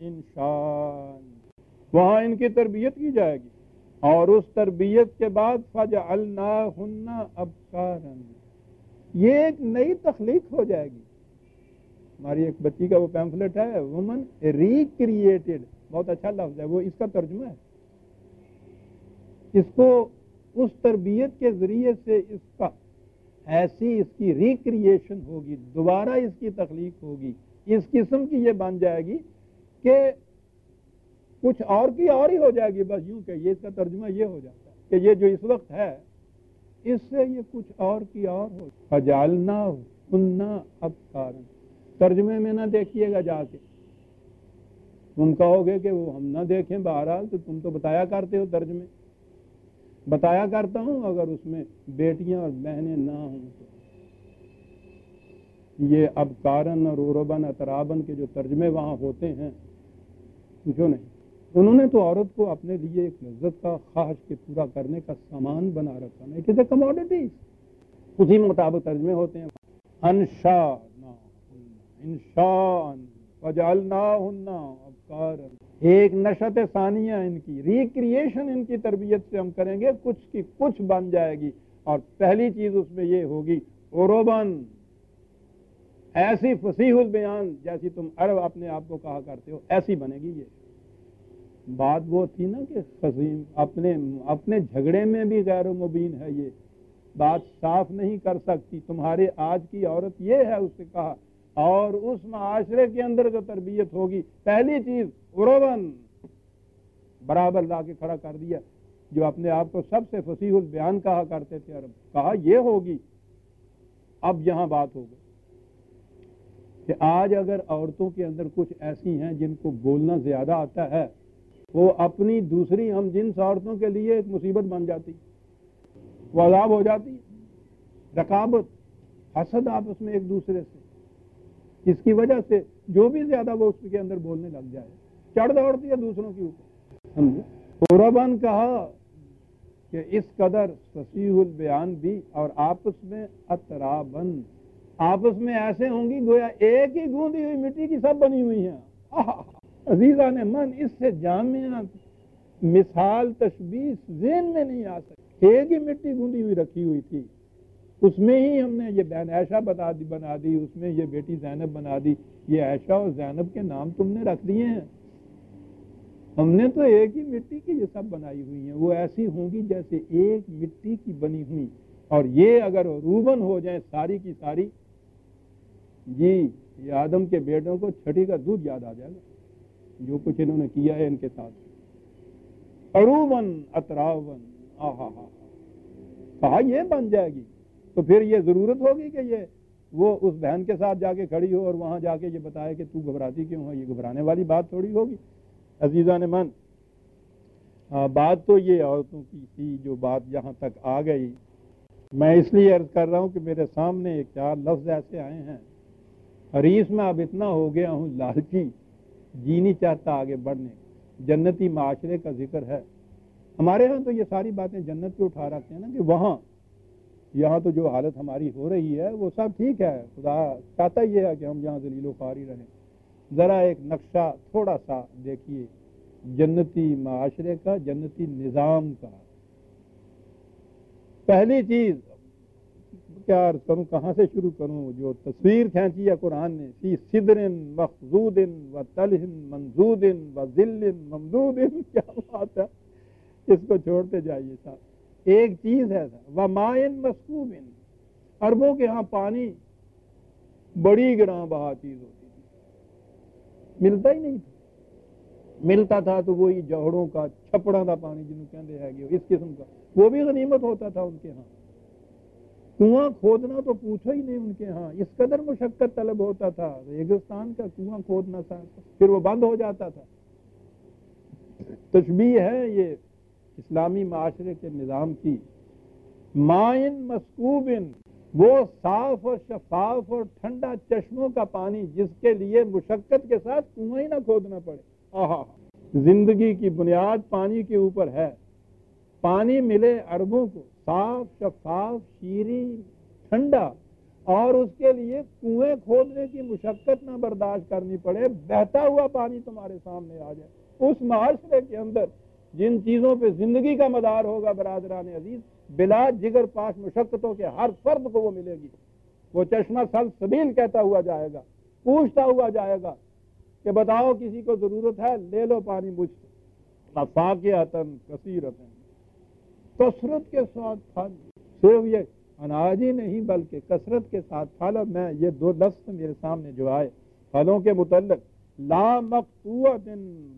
انشان وہاں ان کی تربیت کی جائے گی۔ اور اس تربیت کے بعد فج النا یہ ایک نئی تخلیق ہو جائے گی۔ ہماری ایک بچی کا وہ پیمفلٹ ہے وومن ریکریٹڈ بہت اچھا لفظ ہے، وہ اس کا ترجمہ ہے۔ اس کو اس تربیت کے ذریعے سے اس کا ایسی اس کی ریکریشن ہوگی، دوبارہ اس کی تخلیق ہوگی۔ اس قسم کی یہ بن جائے گی کہ کچھ اور کی اور ہی ہو جائے گی، بس یوں کہ یہ اس کا ترجمہ یہ ہو جاتا ہے کہ یہ جو اس وقت ہے، اس سے یہ کچھ اور کی اور ہو۔ فجالنا سننا اب کارن ترجمے میں نہ دیکھیے گا جا کے۔ تم کہو گے کہ وہ ہم نہ دیکھیں، بہرحال تو تم تو بتایا کرتے ہو ترجمے۔ بتایا کرتا ہوں اگر اس میں بیٹیاں اور بہنیں نہ ہوں تو۔ یہ اب کارن اور عربن اطرابن کے جو ترجمے وہاں ہوتے ہیں پوچھو نہیں؟ انہوں نے تو عورت کو اپنے لیے ایک لذت کا خواہش کے پورا کرنے کا سامان بنا رکھا۔ نا اٹ از اے کموڈیٹی اسی مطابق ترجمے ہوتے ہیں۔ انشا انشان وجالنا ابکار ایک نشت ثانیہ ان کی ریکریشن ان کی تربیت سے ہم کریں گے، کچھ کی کچھ بن جائے گی۔ اور پہلی چیز اس میں یہ ہوگی اوروبن ایسی فصیح البیان جیسی تم عرب اپنے آپ کو کہا کرتے ہو، ایسی بنے گی یہ۔ بات وہ تھی نا کہ فصیم اپنے اپنے جھگڑے میں بھی غیر و مبین ہے یہ۔ بات صاف نہیں کر سکتی، تمہارے آج کی عورت یہ ہے، اس سے کہا اور اس معاشرے کے اندر جو تربیت ہوگی، پہلی چیز اروبن برابر لا کے کھڑا کر دیا، جو اپنے آپ کو سب سے فصیح البیان کہا کرتے تھے عرب۔ کہا یہ ہوگی، اب یہاں بات ہو گئی کہ آج اگر عورتوں کے اندر کچھ ایسی ہیں جن کو بولنا زیادہ آتا ہے، وہ اپنی دوسری ہم جنس عورتوں کے لیے ایک مصیبت بن جاتی، وہ عذاب ہو جاتی رقابت حسد آپس میں ایک دوسرے سے۔ اس کی وجہ سے جو بھی زیادہ وہ اس کے اندر بولنے لگ جائے، چڑھ دوڑتی ہے دوسروں کے اوپر۔ قربان کہا کہ اس قدر فصیح البیان بھی اور آپس میں اطرابن آپس میں ایسے ہوں گی گویا ایک ہی گوندی ہوئی مٹی کی سب بنی ہوئی ہیں۔ [laughs] عزیزہ نے من اس سے جامع مثال تشبیح ذہن میں نہیں آ سکتی ایک ہی مٹی گوندی ہوئی رکھی ہوئی تھی۔ اس میں ہی ہم نے یہ بہن عائشہ بتا دی، بنا دی، اس میں یہ بیٹی زینب بنا دی۔ یہ عائشہ اور زینب کے نام تم نے رکھ دیے ہیں۔ ہم نے تو ایک ہی مٹی کی یہ سب بنائی ہوئی ہیں۔ وہ ایسی ہوں گی جیسے ایک مٹی کی بنی ہوئی۔ اور یہ اگر روبن ہو جائیں ساری کی ساری جی یہ آدم کے بیٹوں کو چھٹی کا دودھ یاد آ جائے گا۔ جو کچھ انہوں نے کیا ہے ان کے ساتھ۔ اروبن، اتراون، آہا ہا کہا یہ بن جائے گی۔ تو پھر یہ ضرورت ہوگی کہ یہ وہ اس بہن کے ساتھ جا کے کھڑی ہو اور وہاں جا کے یہ بتائے کہ تو گھبراتی کیوں ہو یہ گھبرانے والی بات تھوڑی ہوگی۔ عزیزہ نے من بات تو یہ عورتوں کی تھی جو بات یہاں تک آ گئی۔ میں اس لیے عرض کر رہا ہوں کہ میرے سامنے ایک چار لفظ ایسے آئے ہیں۔ حریص میں اب اتنا ہو گیا ہوں لالچی جی نہیں چاہتا آگے بڑھنے۔ جنتی معاشرے کا ذکر ہے۔ ہمارے ہاں تو یہ ساری باتیں جنت پہ اٹھا رکھتے ہیں نا کہ وہاں یہاں تو جو حالت ہماری ہو رہی ہے، وہ سب ٹھیک ہے۔ خدا چاہتا یہ ہے کہ ہم یہاں ذلیل و خاری رہیں۔ ذرا ایک نقشہ تھوڑا سا دیکھیے۔ جنتی معاشرے کا، جنتی نظام کا۔ پہلی چیز کیا عرض کروں، کہاں سے شروع کروں؟ جو تصویر کھینچی ہے قرآن نے، فی صدر مخزود و تلح منزود و ذل ممدود کیا بات ہے؟ اس کو چھوڑتے جائیے صاحب ایک چیز ہے و مائن مسکوب اربوں کے ہاں پانی بڑی گراں بہا چیز ہوتی تھی۔ ملتا ہی نہیں تھا۔ ملتا تھا تو وہی جوہڑوں کا چھپڑا تھا پانی جنہوں کہتے ہیں اس قسم کا۔ وہ بھی غنیمت ہوتا تھا ان کے ہاں۔ کنواں کھودنا تو پوچھو ہی نہیں ان کے ہاں۔ اس قدر مشقت طلب ہوتا تھا، ریگستان کا کنواں کھودنا تھا، پھر وہ بند ہو جاتا تھا۔ تشبیح ہے یہ۔ اسلامی معاشرے کے نظام کی۔ مائن مسکوب وہ صاف اور شفاف اور ٹھنڈا چشموں کا پانی جس کے لیے مشقت کے ساتھ کنواں ہی نہ کھودنا پڑے۔ آہا۔ زندگی کی بنیاد پانی کے اوپر ہے۔ پانی ملے اربوں کو۔ صاف، شفاف، شیریں، ٹھنڈا۔ اور اس کے لیے کنویں کھودنے کی مشقت نہ برداشت کرنی پڑے۔ بہتا ہوا پانی تمہارے سامنے آ جائے۔ اس معاشرے کے اندر جن چیزوں پہ زندگی کا مدار ہوگا برادران عزیز، بلا جگر پاس مشقتوں کے ہر فرد کو وہ ملے گی۔ وہ چشمہ سل سبیل کہتا ہوا جائے گا، پوچھتا ہوا جائے گا کہ بتاؤ کسی کو ضرورت ہے، لے لو پانی مجھ سے۔ فاقیتن کثیرتن کثرت کے ساتھ پھل صرف یہ اناج ہی نہیں، بلکہ کثرت کے ساتھ پھل میں یہ دو لفظ میرے سامنے جو آئے، پھلوں کے متعلق، لا مقتوعت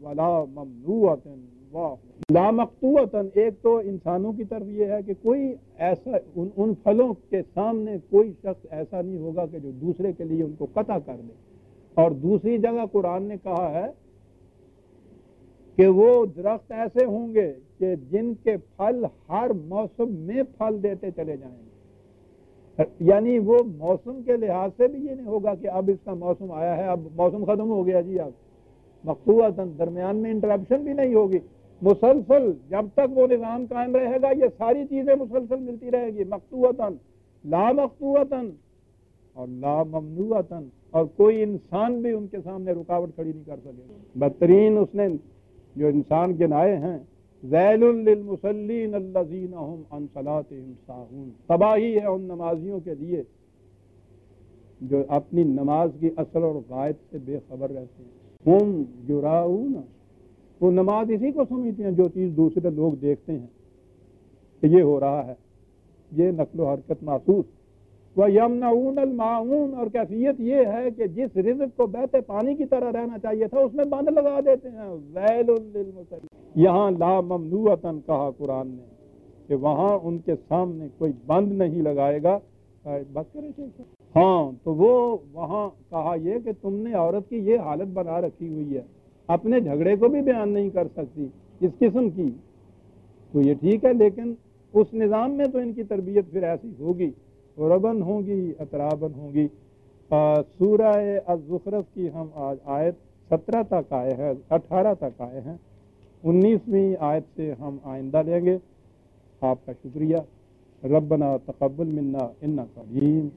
ولا ممنوعت لا مقتوعت ایک تو انسانوں کی طرف یہ ہے کہ کوئی ایسا ان, ان پھلوں کے سامنے کوئی شخص ایسا نہیں ہوگا کہ جو دوسرے کے لیے ان کو قطع کر دے۔ اور دوسری جگہ قرآن نے کہا ہے کہ وہ درخت ایسے ہوں گے کہ جن کے پھل ہر موسم میں پھل دیتے چلے جائیں گے۔ یعنی وہ موسم کے لحاظ سے بھی یہ نہیں ہوگا کہ اب اس کا موسم آیا ہے اب موسم ختم ہو گیا جی اب مقصوص درمیان میں انٹرپشن بھی نہیں ہوگی۔ مسلسل جب تک وہ نظام قائم رہے گا، یہ ساری چیزیں مسلسل ملتی رہے گی مقتوطن لا مقتوطن اور لا ممنوعتن اور کوئی انسان بھی ان کے سامنے رکاوٹ کھڑی نہیں کر سکے بدترین اس نے جو انسان گنائے ہیں ذیل للمسلین الذین هم عن صلاتهم ساہون۔ تباہی ہے ان نمازیوں کے لیے جو اپنی نماز کی اثر اور غائب سے بے خبر رہتے ہیں۔ ہم جراؤن وہ نماز اسی کو سمجھتے ہیں جو چیز دوسرے لوگ دیکھتے ہیں کہ یہ ہو رہا ہے، یہ نقل و حرکت محسوس۔ وہ یمنعون المعون اور کیفیت یہ ہے کہ جس رزق کو بہتے پانی کی طرح رہنا چاہیے تھا، اس میں بند لگا دیتے ہیں۔ ویل یہاں لا ممنوعتن کہا قرآن نے کہ وہاں ان کے سامنے کوئی بند نہیں لگائے گا۔ ہاں تو وہ وہاں کہا یہ کہ تم نے عورت کی یہ حالت بنا رکھی ہوئی ہے۔ اپنے جھگڑے کو بھی بیان نہیں کر سکتی اس قسم کی۔ تو یہ ٹھیک ہے، لیکن اس نظام میں تو ان کی تربیت پھر ایسی ہوگی ربن ہوگی اطرابن ہوگی۔ سورہ الزخرف کی ہم آج آیت سترہ تک آئے ہیں، اٹھارہ تک آئے ہیں۔ انیسویں آیت سے ہم آئندہ لیں گے۔ آپ کا شکریہ۔ ربنا تقبل منا ان قدیم